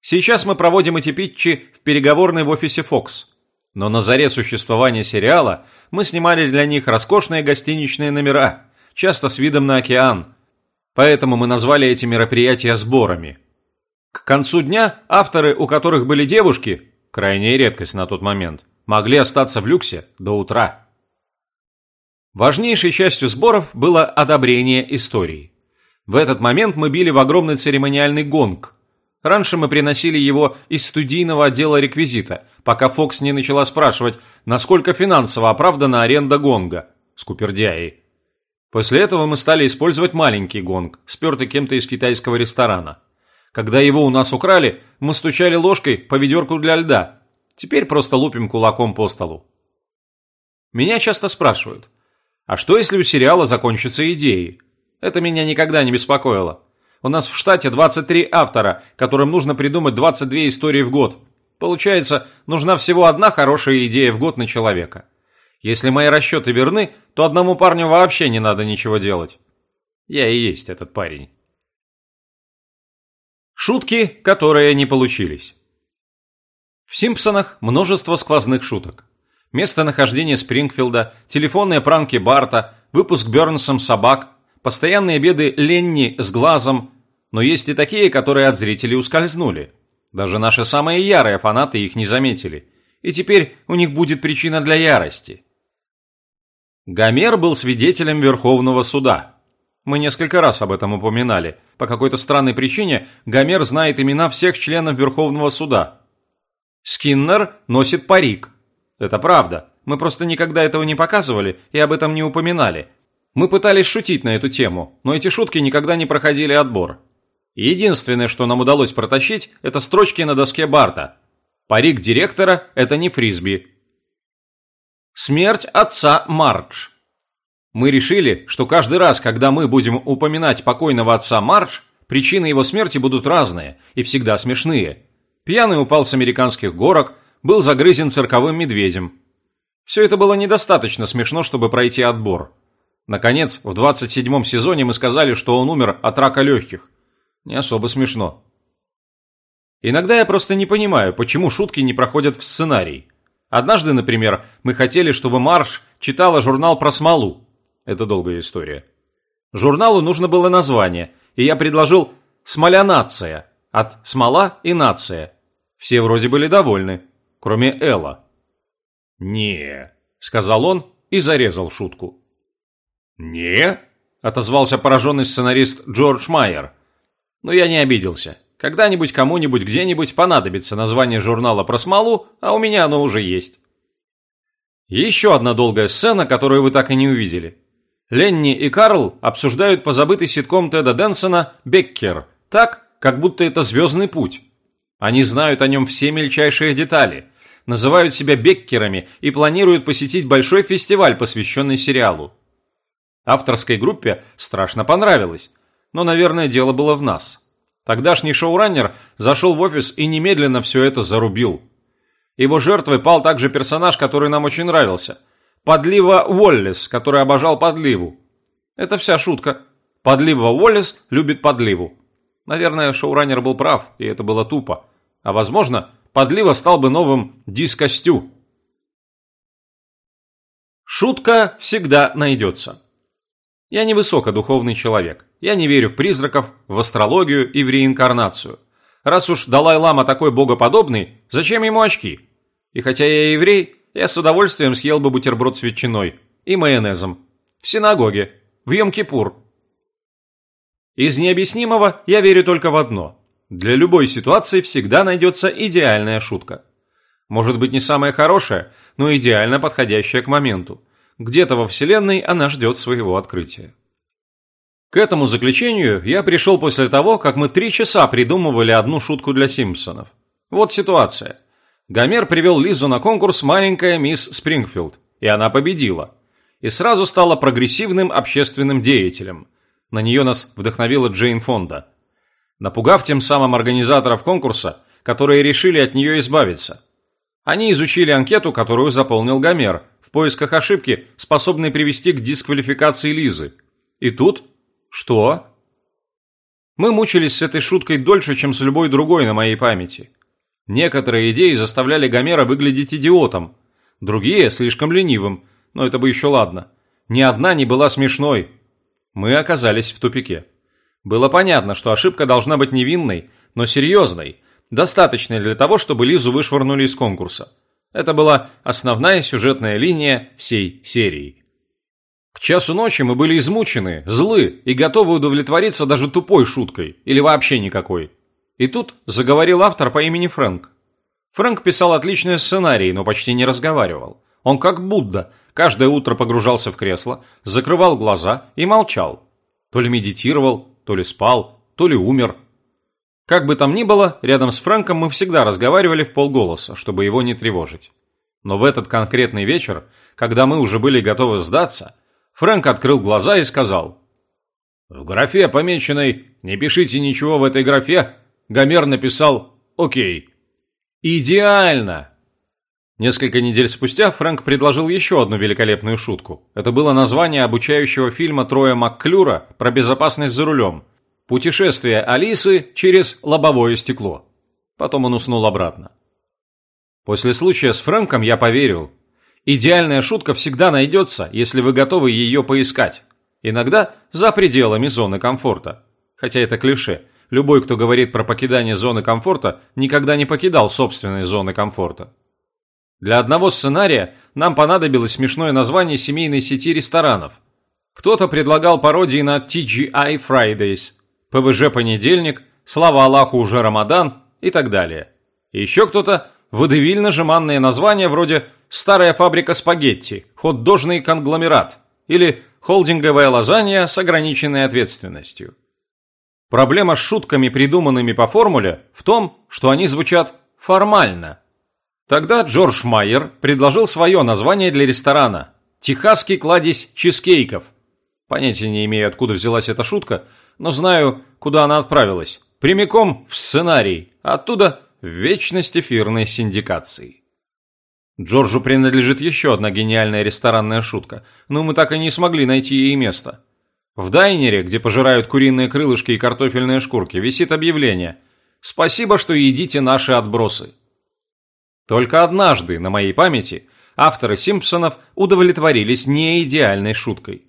Сейчас мы проводим эти питчи в переговорной в офисе Fox. Но на заре существования сериала мы снимали для них роскошные гостиничные номера, часто с видом на океан. Поэтому мы назвали эти мероприятия сборами – к концу дня авторы, у которых были девушки, крайняя редкость на тот момент, могли остаться в люксе до утра. Важнейшей частью сборов было одобрение истории. В этот момент мы били в огромный церемониальный гонг. Раньше мы приносили его из студийного отдела реквизита, пока Фокс не начала спрашивать, насколько финансово оправдана аренда гонга. Скупердяи. После этого мы стали использовать маленький гонг, спертый кем-то из китайского ресторана. Когда его у нас украли, мы стучали ложкой по ведерку для льда. Теперь просто лупим кулаком по столу. Меня часто спрашивают, а что если у сериала закончатся идеи? Это меня никогда не беспокоило. У нас в штате 23 автора, которым нужно придумать 22 истории в год. Получается, нужна всего одна хорошая идея в год на человека. Если мои расчеты верны, то одному парню вообще не надо ничего делать. Я и есть этот парень. Шутки, которые не получились. В «Симпсонах» множество сквозных шуток. Местонахождение Спрингфилда, телефонные пранки Барта, выпуск Бернсом собак, постоянные беды Ленни с глазом, но есть и такие, которые от зрителей ускользнули. Даже наши самые ярые фанаты их не заметили. И теперь у них будет причина для ярости. Гомер был свидетелем Верховного суда. Мы несколько раз об этом упоминали. По какой-то странной причине Гомер знает имена всех членов Верховного суда. Скиннер носит парик. Это правда. Мы просто никогда этого не показывали и об этом не упоминали. Мы пытались шутить на эту тему, но эти шутки никогда не проходили отбор. Единственное, что нам удалось протащить, это строчки на доске Барта. Парик директора – это не фрисби. Смерть отца Мардж. Мы решили, что каждый раз, когда мы будем упоминать покойного отца Мардж, причины его смерти будут разные и всегда смешные. Пьяный упал с американских горок, был загрызен цирковым медведем. Все это было недостаточно смешно, чтобы пройти отбор. Наконец, в 27-м сезоне мы сказали, что он умер от рака легких. Не особо смешно. Иногда я просто не понимаю, почему шутки не проходят в сценарий. Однажды, например, мы хотели, чтобы Марш читала журнал про смолу. Это долгая история. Журналу нужно было название, и я предложил «Смолянация» от «Смола» и «Нация». Все вроде были довольны, кроме Элла. «Не», — сказал он и зарезал шутку. «Не?» – отозвался пораженный сценарист Джордж Майер. Но я не обиделся. Когда-нибудь кому-нибудь где-нибудь понадобится название журнала про смолу, а у меня оно уже есть. Еще одна долгая сцена, которую вы так и не увидели. Ленни и Карл обсуждают позабытый ситком Теда Денсона «Беккер», так, как будто это «Звездный путь». Они знают о нем все мельчайшие детали, называют себя Беккерами и планируют посетить большой фестиваль, посвященный сериалу. Авторской группе страшно понравилось, но, наверное, дело было в нас. Тогдашний шоураннер зашел в офис и немедленно все это зарубил. Его жертвой пал также персонаж, который нам очень нравился. Подлива Уоллес, который обожал подливу. Это вся шутка. Подлива Уоллес любит подливу. Наверное, шоураннер был прав, и это было тупо. А возможно, подлива стал бы новым дискостю. Шутка всегда найдется. Я не высокодуховный человек. Я не верю в призраков, в астрологию и в реинкарнацию. Раз уж Далай-Лама такой богоподобный, зачем ему очки? И хотя я еврей, я с удовольствием съел бы бутерброд с ветчиной и майонезом. В синагоге, в Йом-Кипур. Из необъяснимого я верю только в одно. Для любой ситуации всегда найдется идеальная шутка. Может быть не самая хорошая, но идеально подходящая к моменту. Где-то во Вселенной она ждет своего открытия. К этому заключению я пришел после того, как мы три часа придумывали одну шутку для Симпсонов. Вот ситуация. Гомер привел Лизу на конкурс «Маленькая мисс Спрингфилд», и она победила. И сразу стала прогрессивным общественным деятелем. На нее нас вдохновила Джейн Фонда. Напугав тем самым организаторов конкурса, которые решили от нее избавиться. Они изучили анкету, которую заполнил Гомер, в поисках ошибки, способной привести к дисквалификации Лизы. И тут... Что? Мы мучились с этой шуткой дольше, чем с любой другой на моей памяти. Некоторые идеи заставляли Гомера выглядеть идиотом, другие – слишком ленивым, но это бы еще ладно. Ни одна не была смешной. Мы оказались в тупике. Было понятно, что ошибка должна быть невинной, но серьезной, достаточной для того, чтобы Лизу вышвырнули из конкурса. Это была основная сюжетная линия всей серии. К часу ночи мы были измучены, злы и готовы удовлетвориться даже тупой шуткой или вообще никакой. И тут заговорил автор по имени Фрэнк. Фрэнк писал отличные сценарии, но почти не разговаривал. Он как Будда, каждое утро погружался в кресло, закрывал глаза и молчал. То ли медитировал, то ли спал, то ли умер. Как бы там ни было, рядом с Фрэнком мы всегда разговаривали в полголоса, чтобы его не тревожить. Но в этот конкретный вечер, когда мы уже были готовы сдаться, Фрэнк открыл глаза и сказал. «В графе, помеченной «Не пишите ничего в этой графе», Гомер написал «Окей». «Идеально!» Несколько недель спустя Фрэнк предложил еще одну великолепную шутку. Это было название обучающего фильма Троя Макклюра про безопасность за рулем. «Путешествие Алисы через лобовое стекло». Потом он уснул обратно. После случая с Фрэнком я поверил. Идеальная шутка всегда найдется, если вы готовы ее поискать. Иногда за пределами зоны комфорта. Хотя это клише. Любой, кто говорит про покидание зоны комфорта, никогда не покидал собственной зоны комфорта. Для одного сценария нам понадобилось смешное название семейной сети ресторанов. Кто-то предлагал пародии на TGI Fridays, ПВЖ понедельник, Слава Аллаху уже Рамадан и так далее. еще кто-то водевильно-жеманные названия вроде «Старая фабрика спагетти», «Хот-дожный конгломерат» или «Холдинговая лазанья с ограниченной ответственностью». Проблема с шутками, придуманными по формуле, в том, что они звучат формально. Тогда Джордж Майер предложил свое название для ресторана – «Техасский кладезь чизкейков». Понятия не имею, откуда взялась эта шутка, но знаю, куда она отправилась. Прямиком в сценарий, оттуда в вечность эфирной синдикации. Джорджу принадлежит еще одна гениальная ресторанная шутка, но мы так и не смогли найти ей место. В дайнере, где пожирают куриные крылышки и картофельные шкурки, висит объявление «Спасибо, что едите наши отбросы». Только однажды, на моей памяти, авторы «Симпсонов» удовлетворились не идеальной шуткой.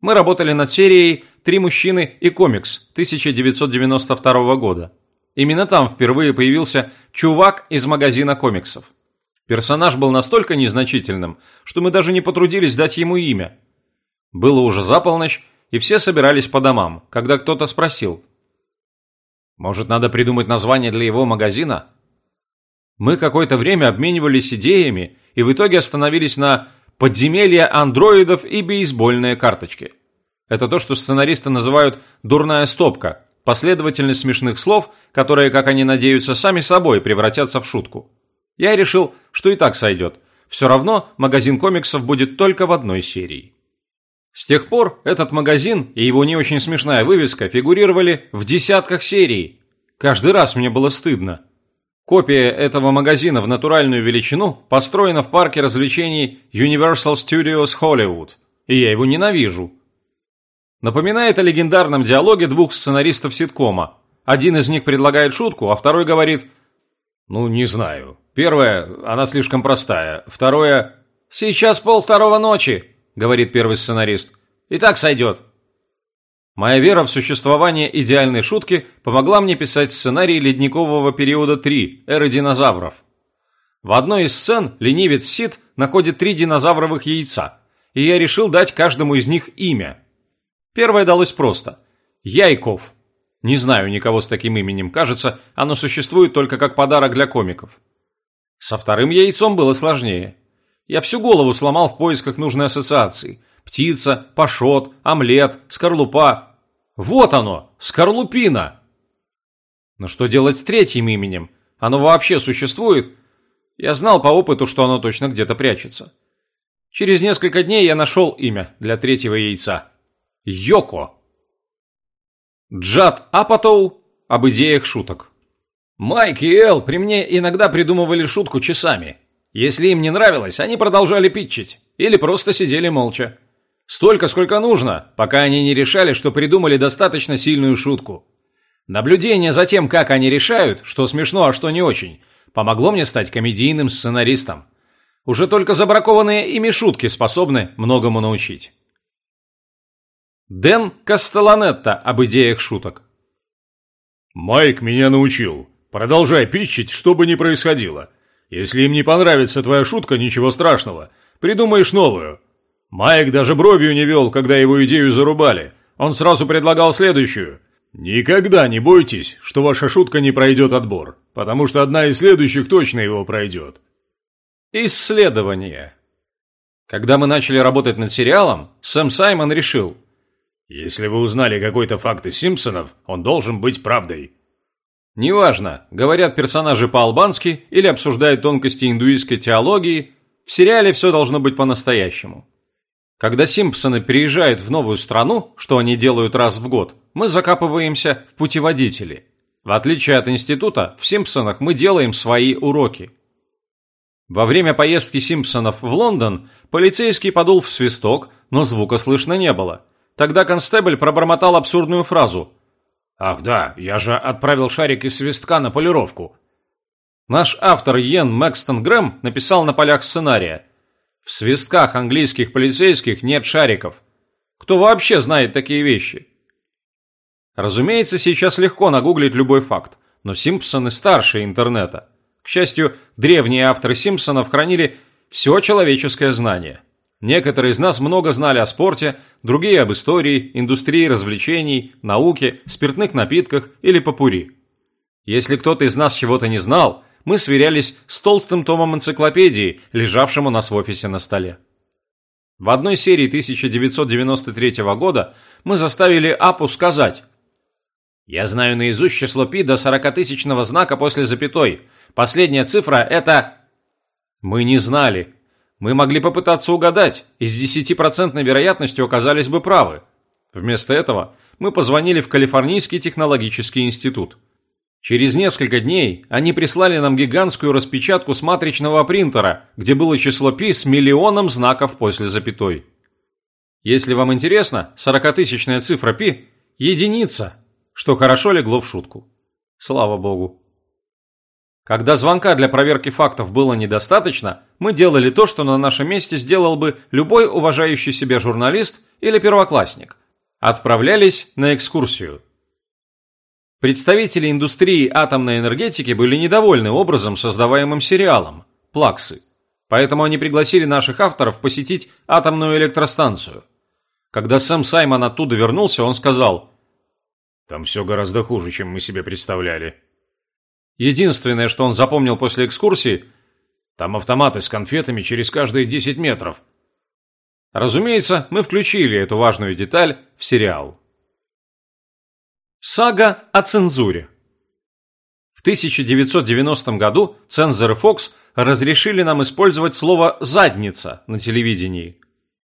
Мы работали над серией «Три мужчины и комикс» 1992 года. Именно там впервые появился чувак из магазина комиксов. Персонаж был настолько незначительным, что мы даже не потрудились дать ему имя. Было уже за полночь, и все собирались по домам, когда кто-то спросил. «Может, надо придумать название для его магазина?» Мы какое-то время обменивались идеями и в итоге остановились на «подземелье андроидов и бейсбольные карточки». Это то, что сценаристы называют «дурная стопка», последовательность смешных слов, которые, как они надеются, сами собой превратятся в шутку. Я решил, что и так сойдет. Все равно магазин комиксов будет только в одной серии. С тех пор этот магазин и его не очень смешная вывеска фигурировали в десятках серий. Каждый раз мне было стыдно. Копия этого магазина в натуральную величину построена в парке развлечений Universal Studios Hollywood, и я его ненавижу. Напоминает о легендарном диалоге двух сценаристов ситкома. Один из них предлагает шутку, а второй говорит «Ну, не знаю. Первое, она слишком простая. Второе, «Сейчас пол второго ночи», — говорит первый сценарист. «И так сойдет». Моя вера в существование идеальной шутки помогла мне писать сценарий ледникового периода 3 «Эры динозавров». В одной из сцен ленивец Сид находит три динозавровых яйца, и я решил дать каждому из них имя. Первое далось просто – Яйков. Не знаю никого с таким именем, кажется, оно существует только как подарок для комиков. Со вторым яйцом было сложнее. Я всю голову сломал в поисках нужной ассоциации. Птица, пашот, омлет, скорлупа. Вот оно, скорлупина. Но что делать с третьим именем? Оно вообще существует? Я знал по опыту, что оно точно где-то прячется. Через несколько дней я нашел имя для третьего яйца. Йоко. Джад Апатоу об идеях шуток. Майк и Эл при мне иногда придумывали шутку часами. Если им не нравилось, они продолжали питчить. Или просто сидели молча. Столько, сколько нужно, пока они не решали, что придумали достаточно сильную шутку. Наблюдение за тем, как они решают, что смешно, а что не очень, помогло мне стать комедийным сценаристом. Уже только забракованные ими шутки способны многому научить. Дэн Кастеланетта об идеях шуток. «Майк меня научил. Продолжай питчить, что бы ни происходило. Если им не понравится твоя шутка, ничего страшного. Придумаешь новую. Майк даже бровью не вел, когда его идею зарубали. Он сразу предлагал следующую. Никогда не бойтесь, что ваша шутка не пройдет отбор, потому что одна из следующих точно его пройдет. Исследование. Когда мы начали работать над сериалом, Сэм Саймон решил. Если вы узнали какой-то факт из Симпсонов, он должен быть правдой. Неважно, говорят персонажи по-албански или обсуждают тонкости индуистской теологии, в сериале все должно быть по-настоящему. Когда Симпсоны переезжают в новую страну, что они делают раз в год, мы закапываемся в путеводители. В отличие от института, в Симпсонах мы делаем свои уроки. Во время поездки Симпсонов в Лондон полицейский подул в свисток, но звука слышно не было. Тогда констебль пробормотал абсурдную фразу. «Ах да, я же отправил шарик из свистка на полировку». Наш автор Йен Мэкстон Грэм написал на полях сценария – в свистках английских полицейских нет шариков. Кто вообще знает такие вещи? Разумеется, сейчас легко нагуглить любой факт, но Симпсоны старше интернета. К счастью, древние авторы Симпсонов хранили все человеческое знание. Некоторые из нас много знали о спорте, другие об истории, индустрии развлечений, науке, спиртных напитках или попури. Если кто-то из нас чего-то не знал, мы сверялись с толстым томом энциклопедии, лежавшим у нас в офисе на столе. В одной серии 1993 года мы заставили Апу сказать «Я знаю наизусть число пи до 40-тысячного знака после запятой. Последняя цифра – это…» Мы не знали. Мы могли попытаться угадать, и с 10% вероятностью оказались бы правы. Вместо этого мы позвонили в Калифорнийский технологический институт – Через несколько дней они прислали нам гигантскую распечатку с матричного принтера, где было число π с миллионом знаков после запятой. Если вам интересно, сорокатысячная цифра π – единица, что хорошо легло в шутку. Слава богу. Когда звонка для проверки фактов было недостаточно, мы делали то, что на нашем месте сделал бы любой уважающий себя журналист или первоклассник. Отправлялись на экскурсию – Представители индустрии атомной энергетики были недовольны образом, создаваемым сериалом «Плаксы», поэтому они пригласили наших авторов посетить атомную электростанцию. Когда Сэм Саймон оттуда вернулся, он сказал «Там все гораздо хуже, чем мы себе представляли». Единственное, что он запомнил после экскурсии «Там автоматы с конфетами через каждые 10 метров». Разумеется, мы включили эту важную деталь в сериал. Сага о цензуре. В 1990 году цензоры Fox разрешили нам использовать слово «задница» на телевидении.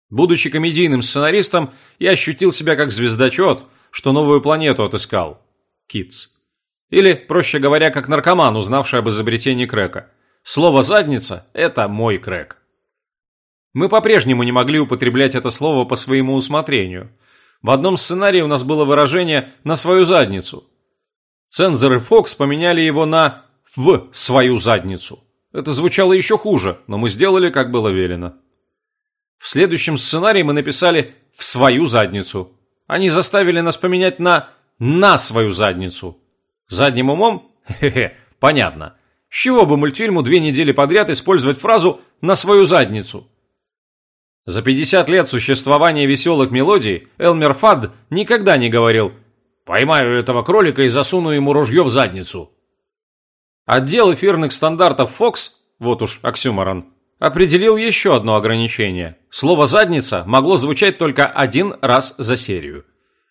Будучи комедийным сценаристом, я ощутил себя как звездочет, что новую планету отыскал. Китс. Или, проще говоря, как наркоман, узнавший об изобретении крека. Слово «задница» – это мой крек. Мы по-прежнему не могли употреблять это слово по своему усмотрению – в одном сценарии у нас было выражение «на свою задницу». Цензоры Fox поменяли его на «в свою задницу». Это звучало еще хуже, но мы сделали, как было велено. В следующем сценарии мы написали «в свою задницу». Они заставили нас поменять на «на свою задницу». Задним умом? Хе-хе, понятно. С чего бы мультфильму две недели подряд использовать фразу «на свою задницу»? За 50 лет существования веселых мелодий Элмер Фадд никогда не говорил «Поймаю этого кролика и засуну ему ружье в задницу». Отдел эфирных стандартов Fox, вот уж оксюморон, определил еще одно ограничение. Слово «задница» могло звучать только один раз за серию.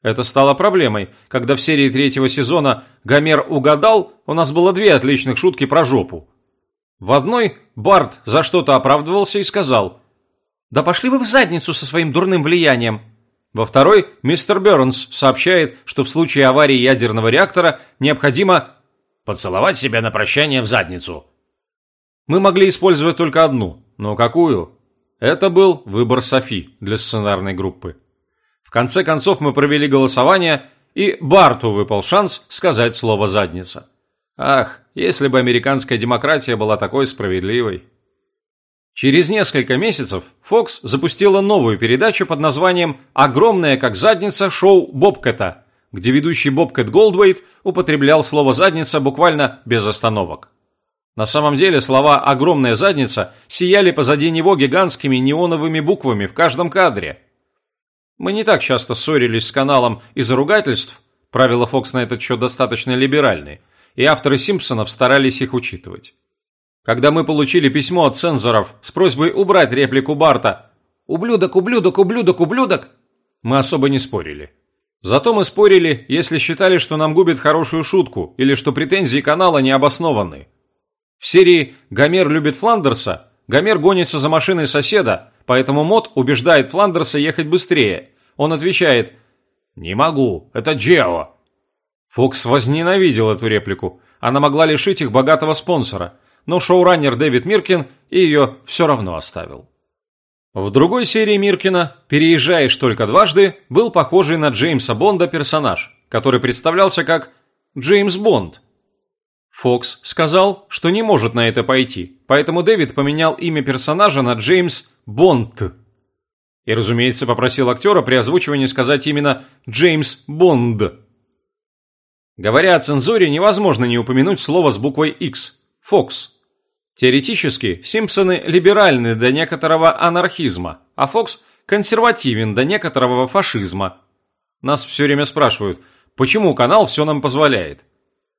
Это стало проблемой, когда в серии третьего сезона «Гомер угадал» у нас было две отличных шутки про жопу. В одной Барт за что-то оправдывался и сказал – да пошли вы в задницу со своим дурным влиянием. Во второй мистер Бернс сообщает, что в случае аварии ядерного реактора необходимо поцеловать себя на прощание в задницу. Мы могли использовать только одну, но какую? Это был выбор Софи для сценарной группы. Конце концов мы провели голосование, и Барту выпал шанс сказать слово «задница». Ах, если бы американская демократия была такой справедливой. Через несколько месяцев Fox запустила новую передачу под названием «Огромная как задница» шоу Бобкэта, где ведущий Бобкэт Голдвейт употреблял слово «задница» буквально без остановок. На самом деле слова «огромная задница» сияли позади него гигантскими неоновыми буквами в каждом кадре. Мы не так часто ссорились с каналом из-за ругательств, Правила Фокс на этот счет достаточно либеральны, и авторы «Симпсонов» старались их учитывать. Когда мы получили письмо от цензоров с просьбой убрать реплику Барта «Ублюдок, ублюдок, ублюдок, ублюдок», мы особо не спорили. Зато мы спорили, если считали, что нам губит хорошую шутку или что претензии канала не обоснованы. В серии «Гомер любит Фландерса» Гомер гонится за машиной соседа, поэтому Мот убеждает Фландерса ехать быстрее. Он отвечает «Не могу, это Джео». Фокс возненавидел эту реплику. Она могла лишить их богатого спонсора, но шоураннер Дэвид Миркин ее все равно оставил. В другой серии Миркина «Переезжаешь только дважды» был похожий на Джеймса Бонда персонаж, который представлялся как Джеймс Бонд. Фокс сказал, что не может на это пойти, поэтому Дэвид поменял имя персонажа на Джеймс Бонд. И, разумеется, попросил актера при озвучивании сказать именно Джеймс Бонд. Говоря о цензуре, невозможно не упомянуть слово с буквой X – Фокс. Теоретически, Симпсоны либеральны до некоторого анархизма, а Фокс консервативен до некоторого фашизма. Нас все время спрашивают, почему канал все нам позволяет?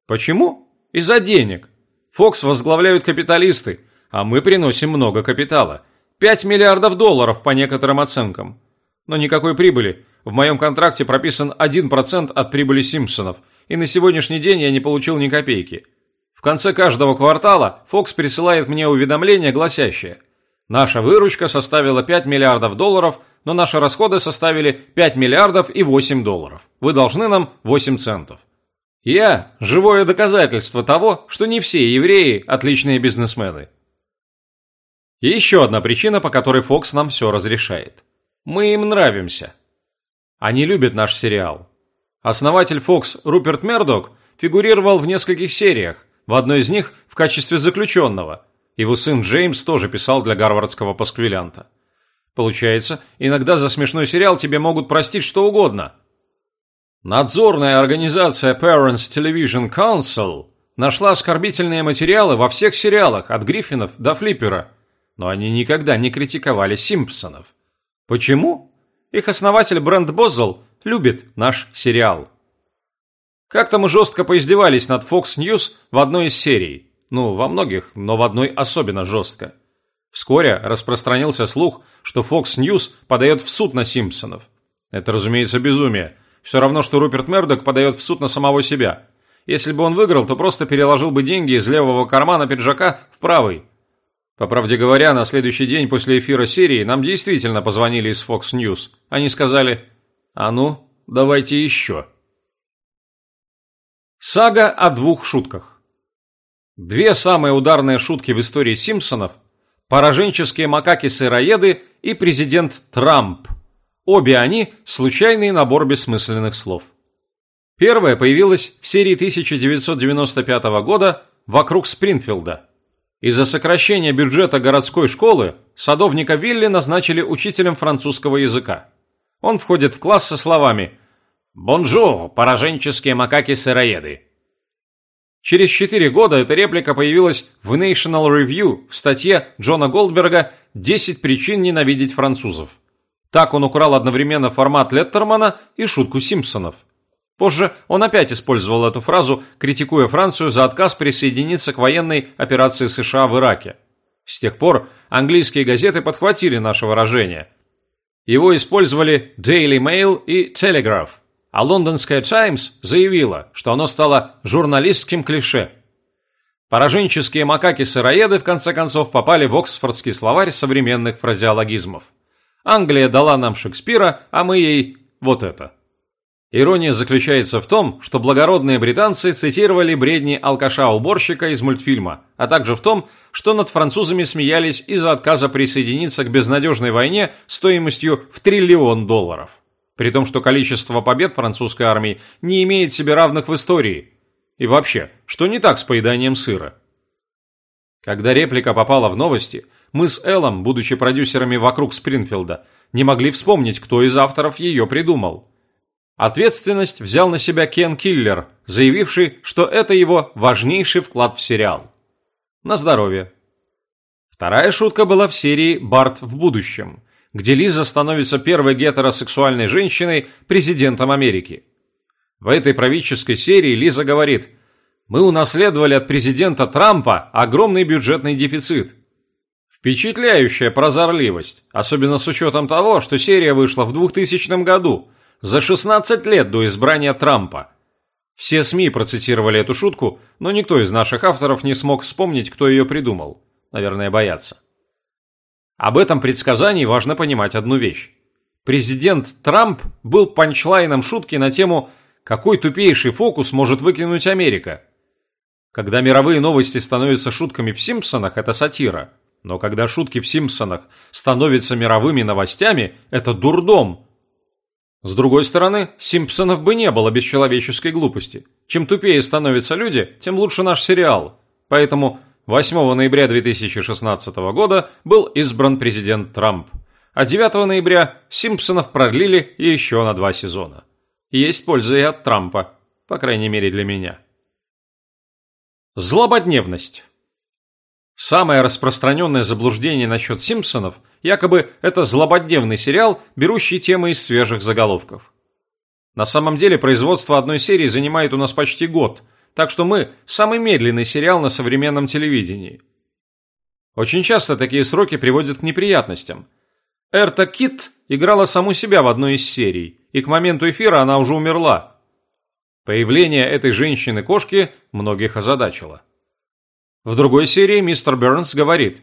Почему? Из-за денег. Фокс возглавляют капиталисты, а мы приносим много капитала. 5 миллиардов долларов по некоторым оценкам. Но никакой прибыли. В моем контракте прописан 1% от прибыли Симпсонов, и на сегодняшний день я не получил ни копейки конце каждого квартала Fox присылает мне уведомление, гласящее «Наша выручка составила 5 миллиардов долларов, но наши расходы составили 5 миллиардов и 8 долларов. Вы должны нам 8 центов». Я – живое доказательство того, что не все евреи – отличные бизнесмены. И еще одна причина, по которой Fox нам все разрешает. Мы им нравимся. Они любят наш сериал. Основатель Fox Руперт Мердок фигурировал в нескольких сериях, в одной из них в качестве заключенного. Его сын Джеймс тоже писал для гарвардского пасквилянта. Получается, иногда за смешной сериал тебе могут простить что угодно. Надзорная организация Parents Television Council нашла оскорбительные материалы во всех сериалах, от Гриффинов до Флиппера, но они никогда не критиковали Симпсонов. Почему? Их основатель Брент Боззел любит наш сериал. Как-то мы жестко поиздевались над Fox News в одной из серий. Ну, во многих, но в одной особенно жестко. Вскоре распространился слух, что Fox News подает в суд на Симпсонов. Это, разумеется, безумие. Все равно, что Руперт Мердок подает в суд на самого себя. Если бы он выиграл, то просто переложил бы деньги из левого кармана пиджака в правый. По правде говоря, на следующий день после эфира серии нам действительно позвонили из Fox News. Они сказали «А ну, давайте еще». Сага о двух шутках. Две самые ударные шутки в истории Симпсонов – пораженческие макаки-сыроеды и президент Трамп. Обе они – случайный набор бессмысленных слов. Первая появилась в серии 1995 года «Вокруг Спрингфилда». Из-за сокращения бюджета городской школы садовника Вилли назначили учителем французского языка. Он входит в класс со словами – «Бонжур, пораженческие макаки-сыроеды!» Через четыре года эта реплика появилась в National Review в статье Джона Голдберга «10 причин ненавидеть французов». Так он украл одновременно формат Леттермана и шутку Симпсонов. Позже он опять использовал эту фразу, критикуя Францию за отказ присоединиться к военной операции США в Ираке. С тех пор английские газеты подхватили наше выражение. Его использовали Daily Mail и Telegraph – а лондонская «Таймс» заявила, что оно стало журналистским клише. Пораженческие макаки-сыроеды в конце концов попали в Оксфордский словарь современных фразеологизмов. Англия дала нам Шекспира, а мы ей вот это. Ирония заключается в том, что благородные британцы цитировали бредни алкаша-уборщика из мультфильма, а также в том, что над французами смеялись из-за отказа присоединиться к безнадежной войне стоимостью в триллион долларов при том, что количество побед французской армии не имеет себе равных в истории. И вообще, что не так с поеданием сыра? Когда реплика попала в новости, мы с Эллом, будучи продюсерами вокруг Спрингфилда, не могли вспомнить, кто из авторов ее придумал. Ответственность взял на себя Кен Киллер, заявивший, что это его важнейший вклад в сериал. На здоровье. Вторая шутка была в серии «Барт в будущем», где Лиза становится первой гетеросексуальной женщиной президентом Америки. В этой правительской серии Лиза говорит «Мы унаследовали от президента Трампа огромный бюджетный дефицит». Впечатляющая прозорливость, особенно с учетом того, что серия вышла в 2000 году, за 16 лет до избрания Трампа. Все СМИ процитировали эту шутку, но никто из наших авторов не смог вспомнить, кто ее придумал. Наверное, боятся. Об этом предсказании важно понимать одну вещь. Президент Трамп был панчлайном шутки на тему «Какой тупейший фокус может выкинуть Америка?». Когда мировые новости становятся шутками в «Симпсонах», это сатира. Но когда шутки в «Симпсонах» становятся мировыми новостями, это дурдом. С другой стороны, «Симпсонов» бы не было без человеческой глупости. Чем тупее становятся люди, тем лучше наш сериал. Поэтому 8 ноября 2016 года был избран президент Трамп, а 9 ноября Симпсонов продлили еще на два сезона. Есть польза и от Трампа, по крайней мере для меня. Злободневность. Самое распространенное заблуждение насчет Симпсонов якобы это злободневный сериал, берущий темы из свежих заголовков. На самом деле производство одной серии занимает у нас почти год – так что мы – самый медленный сериал на современном телевидении. Очень часто такие сроки приводят к неприятностям. Эрта Кит играла саму себя в одной из серий, и к моменту эфира она уже умерла. Появление этой женщины-кошки многих озадачило. В другой серии мистер Бернс говорит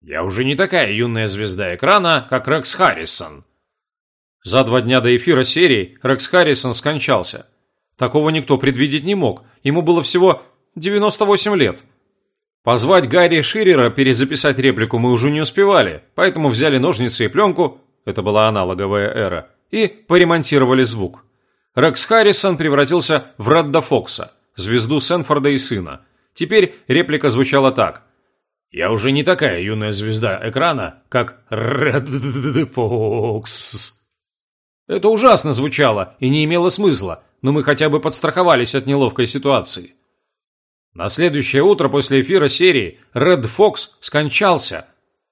«Я уже не такая юная звезда экрана, как Рекс Харрисон». За два дня до эфира серии Рекс Харрисон скончался – Такого никто предвидеть не мог, ему было всего 98 лет. Позвать Гарри Ширера перезаписать реплику мы уже не успевали, поэтому взяли ножницы и пленку, это была аналоговая эра, и поремонтировали звук. Рекс Харрисон превратился в Редда Фокса, звезду Сенфорда и сына. Теперь реплика звучала так. «Я уже не такая юная звезда экрана, как Ред Фокс». Это ужасно звучало и не имело смысла, но мы хотя бы подстраховались от неловкой ситуации. На следующее утро после эфира серии Ред Фокс скончался,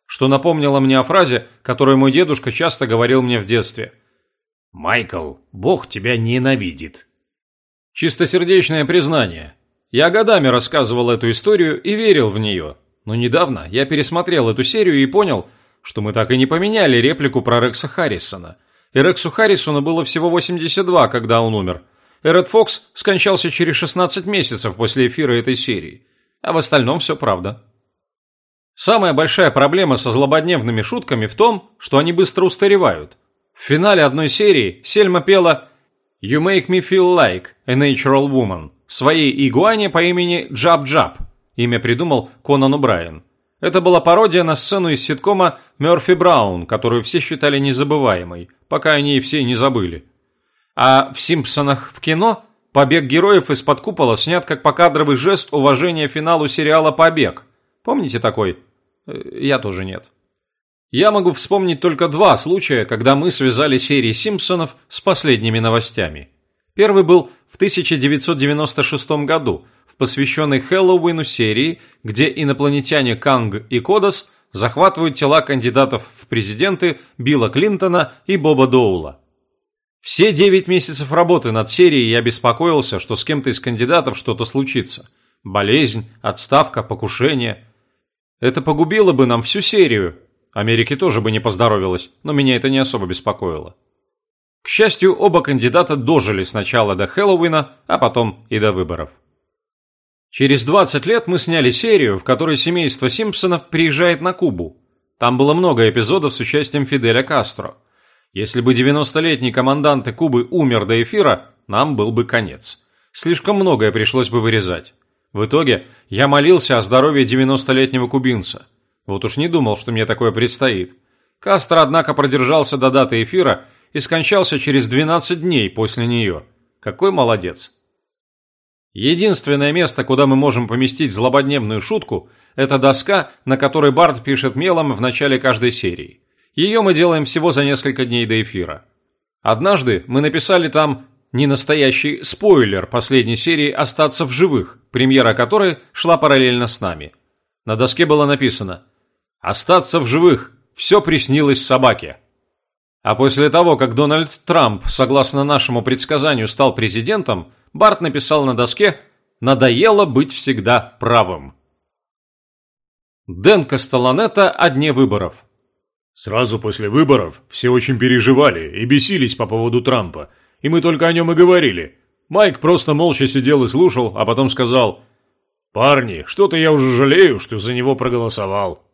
что напомнило мне о фразе, которую мой дедушка часто говорил мне в детстве. «Майкл, Бог тебя ненавидит». Чистосердечное признание. Я годами рассказывал эту историю и верил в нее, но недавно я пересмотрел эту серию и понял, что мы так и не поменяли реплику про Рекса Харрисона. И Рексу Харрисону было всего 82, когда он умер – Эред Фокс скончался через 16 месяцев после эфира этой серии. А в остальном все правда. Самая большая проблема со злободневными шутками в том, что они быстро устаревают. В финале одной серии Сельма пела «You make me feel like a natural woman» своей игуане по имени Джаб Джаб. Имя придумал Конан О'Брайен. Это была пародия на сцену из ситкома «Мёрфи Браун», которую все считали незабываемой, пока они все не забыли. А в «Симпсонах» в кино побег героев из-под купола снят как покадровый жест уважения финалу сериала «Побег». Помните такой? Э, я тоже нет. Я могу вспомнить только два случая, когда мы связали серии «Симпсонов» с последними новостями. Первый был в 1996 году, в посвященной Хэллоуину серии, где инопланетяне Канг и Кодас захватывают тела кандидатов в президенты Билла Клинтона и Боба Доула. Все девять месяцев работы над серией я беспокоился, что с кем-то из кандидатов что-то случится. Болезнь, отставка, покушение. Это погубило бы нам всю серию. Америке тоже бы не поздоровилось, но меня это не особо беспокоило. К счастью, оба кандидата дожили сначала до Хэллоуина, а потом и до выборов. Через 20 лет мы сняли серию, в которой семейство Симпсонов приезжает на Кубу. Там было много эпизодов с участием Фиделя Кастро – если бы 90-летний командант Кубы умер до эфира, нам был бы конец. Слишком многое пришлось бы вырезать. В итоге я молился о здоровье 90-летнего кубинца. Вот уж не думал, что мне такое предстоит. Кастро, однако, продержался до даты эфира и скончался через 12 дней после нее. Какой молодец. Единственное место, куда мы можем поместить злободневную шутку, это доска, на которой Барт пишет мелом в начале каждой серии. Ее мы делаем всего за несколько дней до эфира. Однажды мы написали там ненастоящий спойлер последней серии «Остаться в живых», премьера которой шла параллельно с нами. На доске было написано «Остаться в живых, все приснилось собаке». А после того, как Дональд Трамп, согласно нашему предсказанию, стал президентом, Барт написал на доске «Надоело быть всегда правым». Дэн Кастелланета о дне выборов. Сразу после выборов все очень переживали и бесились по поводу Трампа, и мы только о нем и говорили. Майк просто молча сидел и слушал, а потом сказал «Парни, что-то я уже жалею, что за него проголосовал».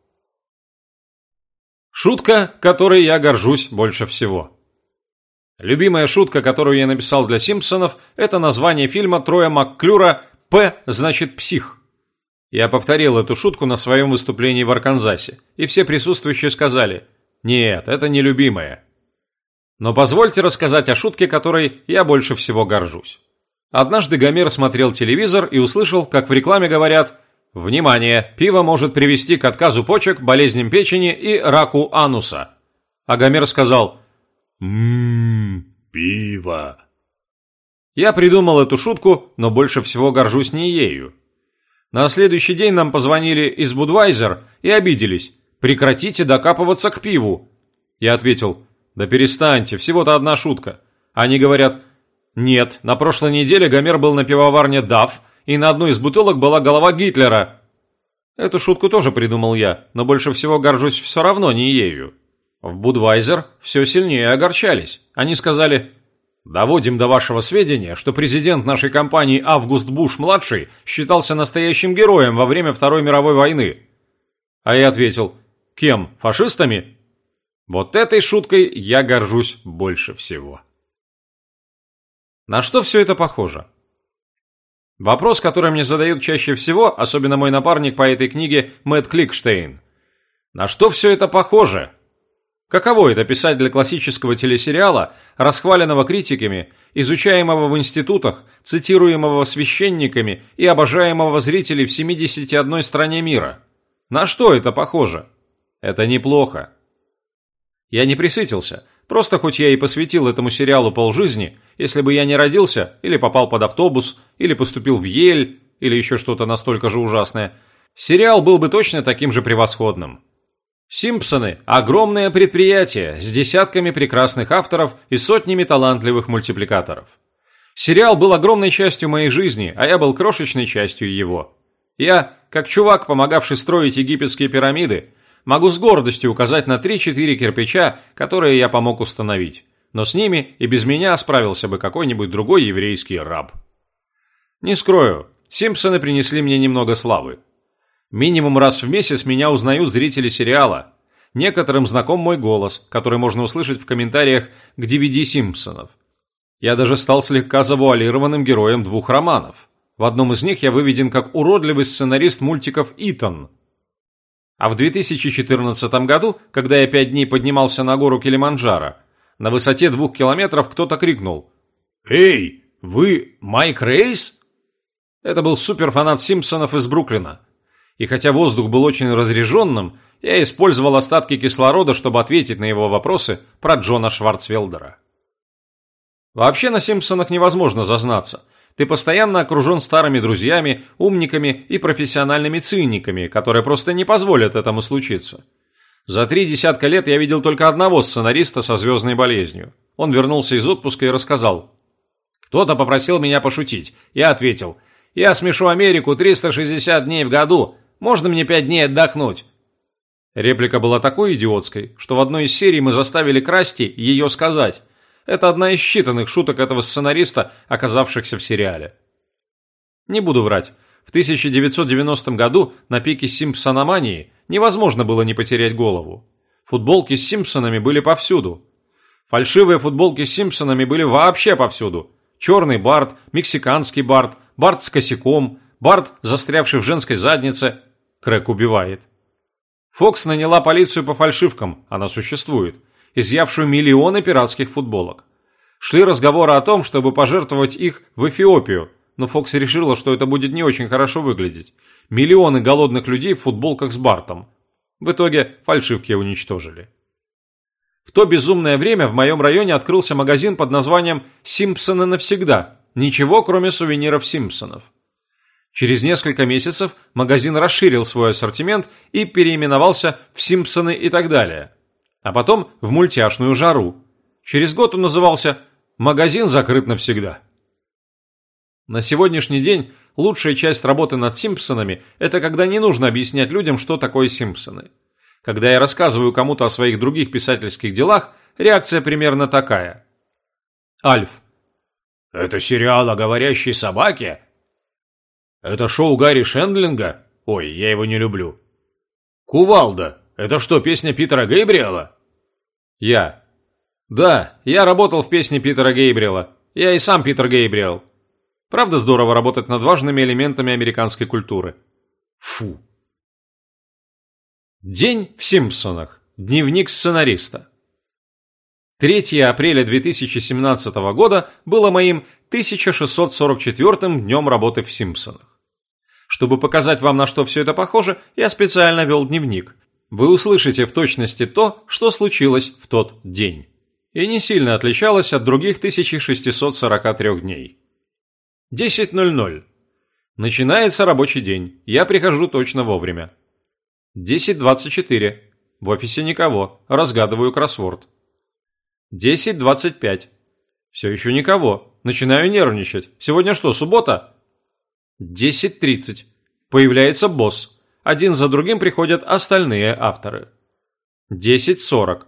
Шутка, которой я горжусь больше всего. Любимая шутка, которую я написал для Симпсонов, это название фильма Троя Макклюра «П» значит «псих». Я повторил эту шутку на своем выступлении в Арканзасе, и все присутствующие сказали «Нет, это не любимая». Но позвольте рассказать о шутке, которой я больше всего горжусь. Однажды Гомер смотрел телевизор и услышал, как в рекламе говорят Внимание! Пиво может привести к отказу почек, болезням печени и раку ануса. А Гомер сказал «Ммм, пиво». Я придумал эту шутку, но больше всего горжусь не ею. На следующий день нам позвонили из Будвайзер и обиделись. «Прекратите докапываться к пиву». Я ответил «Да перестаньте, всего-то одна шутка». Они говорят «Нет, на прошлой неделе Гомер был на пивоварне «Дав», и на одной из бутылок была голова Гитлера. Эту шутку тоже придумал я, но больше всего горжусь все равно не ею. В Будвайзер все сильнее огорчались. Они сказали, «Доводим до вашего сведения, что президент нашей компании Август Буш-младший считался настоящим героем во время Второй мировой войны». А я ответил, «Кем? Фашистами?» Вот этой шуткой я горжусь больше всего. На что все это похоже? Вопрос, который мне задают чаще всего, особенно мой напарник по этой книге Мэтт Кликштейн. На что все это похоже? Каково это писать для классического телесериала, расхваленного критиками, изучаемого в институтах, цитируемого священниками и обожаемого зрителей в 71 стране мира? На что это похоже? Это неплохо. Я не присытился, Просто хоть я и посвятил этому сериалу полжизни, если бы я не родился, или попал под автобус, или поступил в Ель, или еще что-то настолько же ужасное, сериал был бы точно таким же превосходным. «Симпсоны» – огромное предприятие с десятками прекрасных авторов и сотнями талантливых мультипликаторов. Сериал был огромной частью моей жизни, а я был крошечной частью его. Я, как чувак, помогавший строить египетские пирамиды, могу с гордостью указать на 3-4 кирпича, которые я помог установить. Но с ними и без меня справился бы какой-нибудь другой еврейский раб. Не скрою, Симпсоны принесли мне немного славы. Минимум раз в месяц меня узнают зрители сериала. Некоторым знаком мой голос, который можно услышать в комментариях к DVD Симпсонов. Я даже стал слегка завуалированным героем двух романов. В одном из них я выведен как уродливый сценарист мультиков Итан – а в 2014 году, когда я пять дней поднимался на гору Килиманджаро, на высоте двух километров кто-то крикнул «Эй, вы Майк Рейс?» Это был суперфанат Симпсонов из Бруклина. И хотя воздух был очень разреженным, я использовал остатки кислорода, чтобы ответить на его вопросы про Джона Шварцвелдера. Вообще на Симпсонах невозможно зазнаться – ты постоянно окружен старыми друзьями, умниками и профессиональными циниками, которые просто не позволят этому случиться. За три десятка лет я видел только одного сценариста со звездной болезнью. Он вернулся из отпуска и рассказал. Кто-то попросил меня пошутить. Я ответил. Я смешу Америку 360 дней в году. Можно мне 5 дней отдохнуть? Реплика была такой идиотской, что в одной из серий мы заставили Красти ее сказать. Это одна из считанных шуток этого сценариста, оказавшихся в сериале. Не буду врать. В 1990 году на пике симпсономании невозможно было не потерять голову. Футболки с Симпсонами были повсюду. Фальшивые футболки с Симпсонами были вообще повсюду. Черный Барт, мексиканский Барт, Барт с косяком, Барт, застрявший в женской заднице. Крэк убивает. Фокс наняла полицию по фальшивкам, она существует – изъявшую миллионы пиратских футболок. Шли разговоры о том, чтобы пожертвовать их в Эфиопию, но Фокс решила, что это будет не очень хорошо выглядеть. Миллионы голодных людей в футболках с Бартом. В итоге фальшивки уничтожили. В то безумное время в моем районе открылся магазин под названием «Симпсоны навсегда». Ничего, кроме сувениров Симпсонов. Через несколько месяцев магазин расширил свой ассортимент и переименовался в «Симпсоны» и так далее – а потом в мультяшную жару. Через год он назывался «Магазин закрыт навсегда». На сегодняшний день лучшая часть работы над Симпсонами – это когда не нужно объяснять людям, что такое Симпсоны. Когда я рассказываю кому-то о своих других писательских делах, реакция примерно такая. Альф. Это сериал о говорящей собаке? Это шоу Гарри Шендлинга? Ой, я его не люблю. Кувалда. Это что, песня Питера Гейбриэла? Я. Да, я работал в песне Питера Гейбриэла. Я и сам Питер Гейбриэл. Правда здорово работать над важными элементами американской культуры. Фу. День в Симпсонах. Дневник сценариста. 3 апреля 2017 года было моим 1644-м днем работы в Симпсонах. Чтобы показать вам, на что все это похоже, я специально вел дневник. Вы услышите в точности то, что случилось в тот день. И не сильно отличалось от других 1643 дней. 10.00. Начинается рабочий день. Я прихожу точно вовремя. 10.24. В офисе никого. Разгадываю кроссворд. 10.25. Все еще никого. Начинаю нервничать. Сегодня что, суббота? 10.30. Появляется босс. Один за другим приходят остальные авторы. 10.40.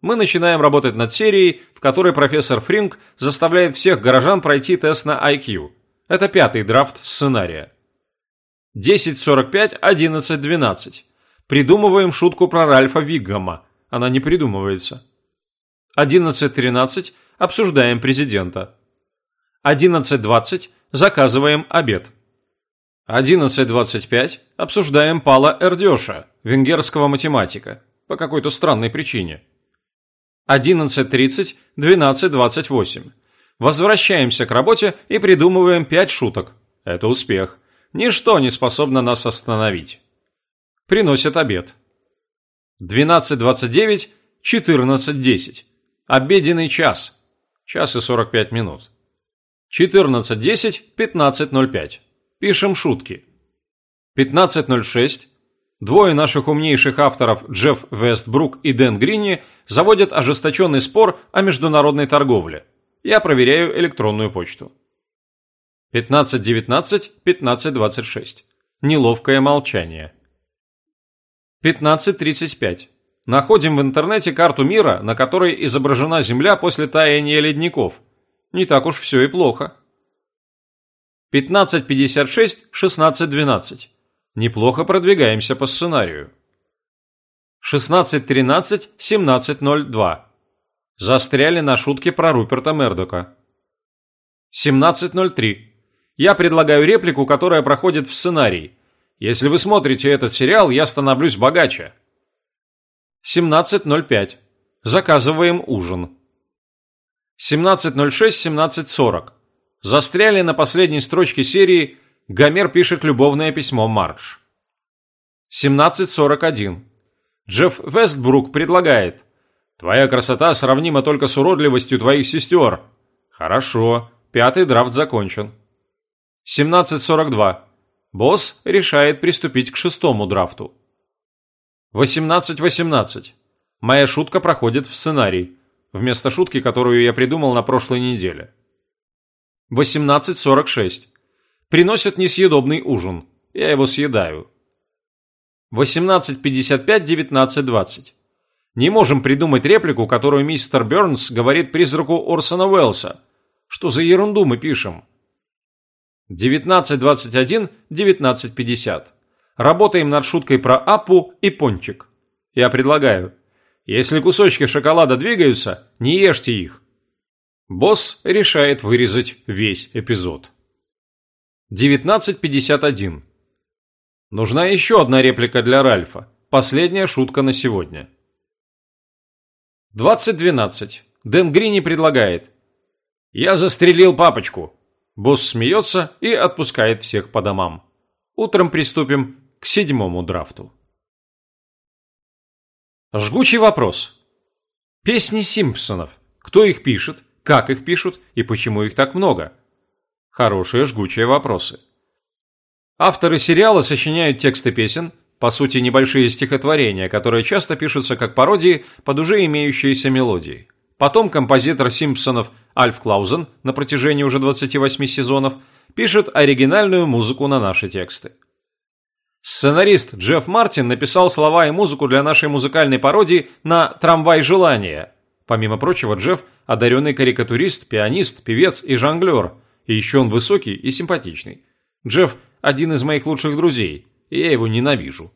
Мы начинаем работать над серией, в которой профессор Фринг заставляет всех горожан пройти тест на IQ. Это пятый драфт сценария. 10.45, 11.12. Придумываем шутку про Ральфа Виггама. Она не придумывается. 11.13. Обсуждаем президента. 11.20. Заказываем обед. 11.25. Обсуждаем Пала Эрдеша, венгерского математика, по какой-то странной причине. 11.30. 12.28. Возвращаемся к работе и придумываем 5 шуток. Это успех. Ничто не способно нас остановить приносят обед. 12.29, 14.10. Обеденный час. Час и 45 минут. 14.10, 15.05. Пишем шутки. 15.06. Двое наших умнейших авторов Джефф Вестбрук и Дэн Гринни заводят ожесточенный спор о международной торговле. Я проверяю электронную почту. 15.19, 15.26. Неловкое молчание. 15.35. Находим в интернете карту мира, на которой изображена Земля после таяния ледников. Не так уж все и плохо. 15.56, 16.12. Неплохо продвигаемся по сценарию. 16.13, 17.02. Застряли на шутке про Руперта Мердока. 17.03. Я предлагаю реплику, которая проходит в сценарий. Если вы смотрите этот сериал, я становлюсь богаче. 17.05. Заказываем ужин. 17.06-17.40. Застряли на последней строчке серии «Гомер пишет любовное письмо Марш». 17.41. Джефф Вестбрук предлагает «Твоя красота сравнима только с уродливостью твоих сестер». Хорошо, пятый драфт закончен. 17.42. Босс решает приступить к шестому драфту. 18.18. Моя шутка проходит в сценарий, вместо шутки, которую я придумал на прошлой неделе. 18.46. Приносят несъедобный ужин. Я его съедаю. 18.55, 19.20. Не можем придумать реплику, которую мистер Бернс говорит призраку Орсона Уэллса. Что за ерунду мы пишем? 19.21, 19.50. Работаем над шуткой про Апу и Пончик. Я предлагаю, если кусочки шоколада двигаются, не ешьте их. Босс решает вырезать весь эпизод. 19.51. Нужна еще одна реплика для Ральфа. Последняя шутка на сегодня. 20.12. Дэн Грини предлагает. «Я застрелил папочку. Босс смеется и отпускает всех по домам. Утром приступим к седьмому драфту. Жгучий вопрос. Песни Симпсонов. Кто их пишет, как их пишут и почему их так много? Хорошие жгучие вопросы. Авторы сериала сочиняют тексты песен, по сути небольшие стихотворения, которые часто пишутся как пародии под уже имеющиеся мелодии. Потом композитор Симпсонов Альф Клаузен на протяжении уже 28 сезонов пишет оригинальную музыку на наши тексты. Сценарист Джефф Мартин написал слова и музыку для нашей музыкальной пародии на «Трамвай желания». Помимо прочего, Джефф – одаренный карикатурист, пианист, певец и жонглер. И еще он высокий и симпатичный. Джефф – один из моих лучших друзей, и я его ненавижу.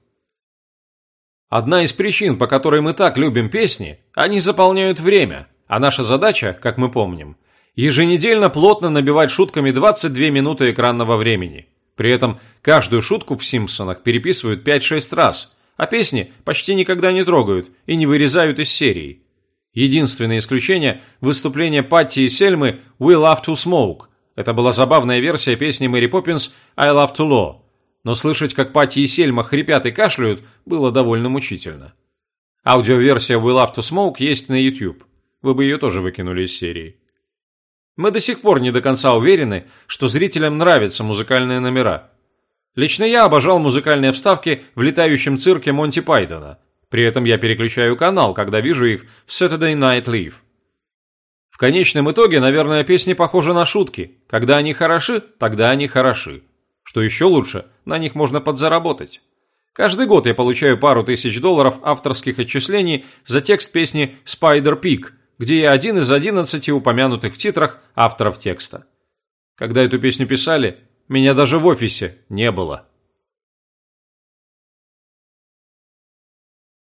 Одна из причин, по которой мы так любим песни, они заполняют время, а наша задача, как мы помним, еженедельно плотно набивать шутками 22 минуты экранного времени. При этом каждую шутку в «Симпсонах» переписывают 5-6 раз, а песни почти никогда не трогают и не вырезают из серии. Единственное исключение – выступление Патти и Сельмы «We Love to Smoke». Это была забавная версия песни Мэри Поппинс «I Love to Law», но слышать, как Пати и Сельма хрипят и кашляют, было довольно мучительно. Аудиоверсия «We Love to Smoke» есть на YouTube. Вы бы ее тоже выкинули из серии. Мы до сих пор не до конца уверены, что зрителям нравятся музыкальные номера. Лично я обожал музыкальные вставки в летающем цирке Монти Пайтона. При этом я переключаю канал, когда вижу их в Saturday Night Live. В конечном итоге, наверное, песни похожи на шутки. Когда они хороши, тогда они хороши. Что еще лучше, на них можно подзаработать. Каждый год я получаю пару тысяч долларов авторских отчислений за текст песни «Spider Pig», где я один из одиннадцати упомянутых в титрах авторов текста. Когда эту песню писали, меня даже в офисе не было.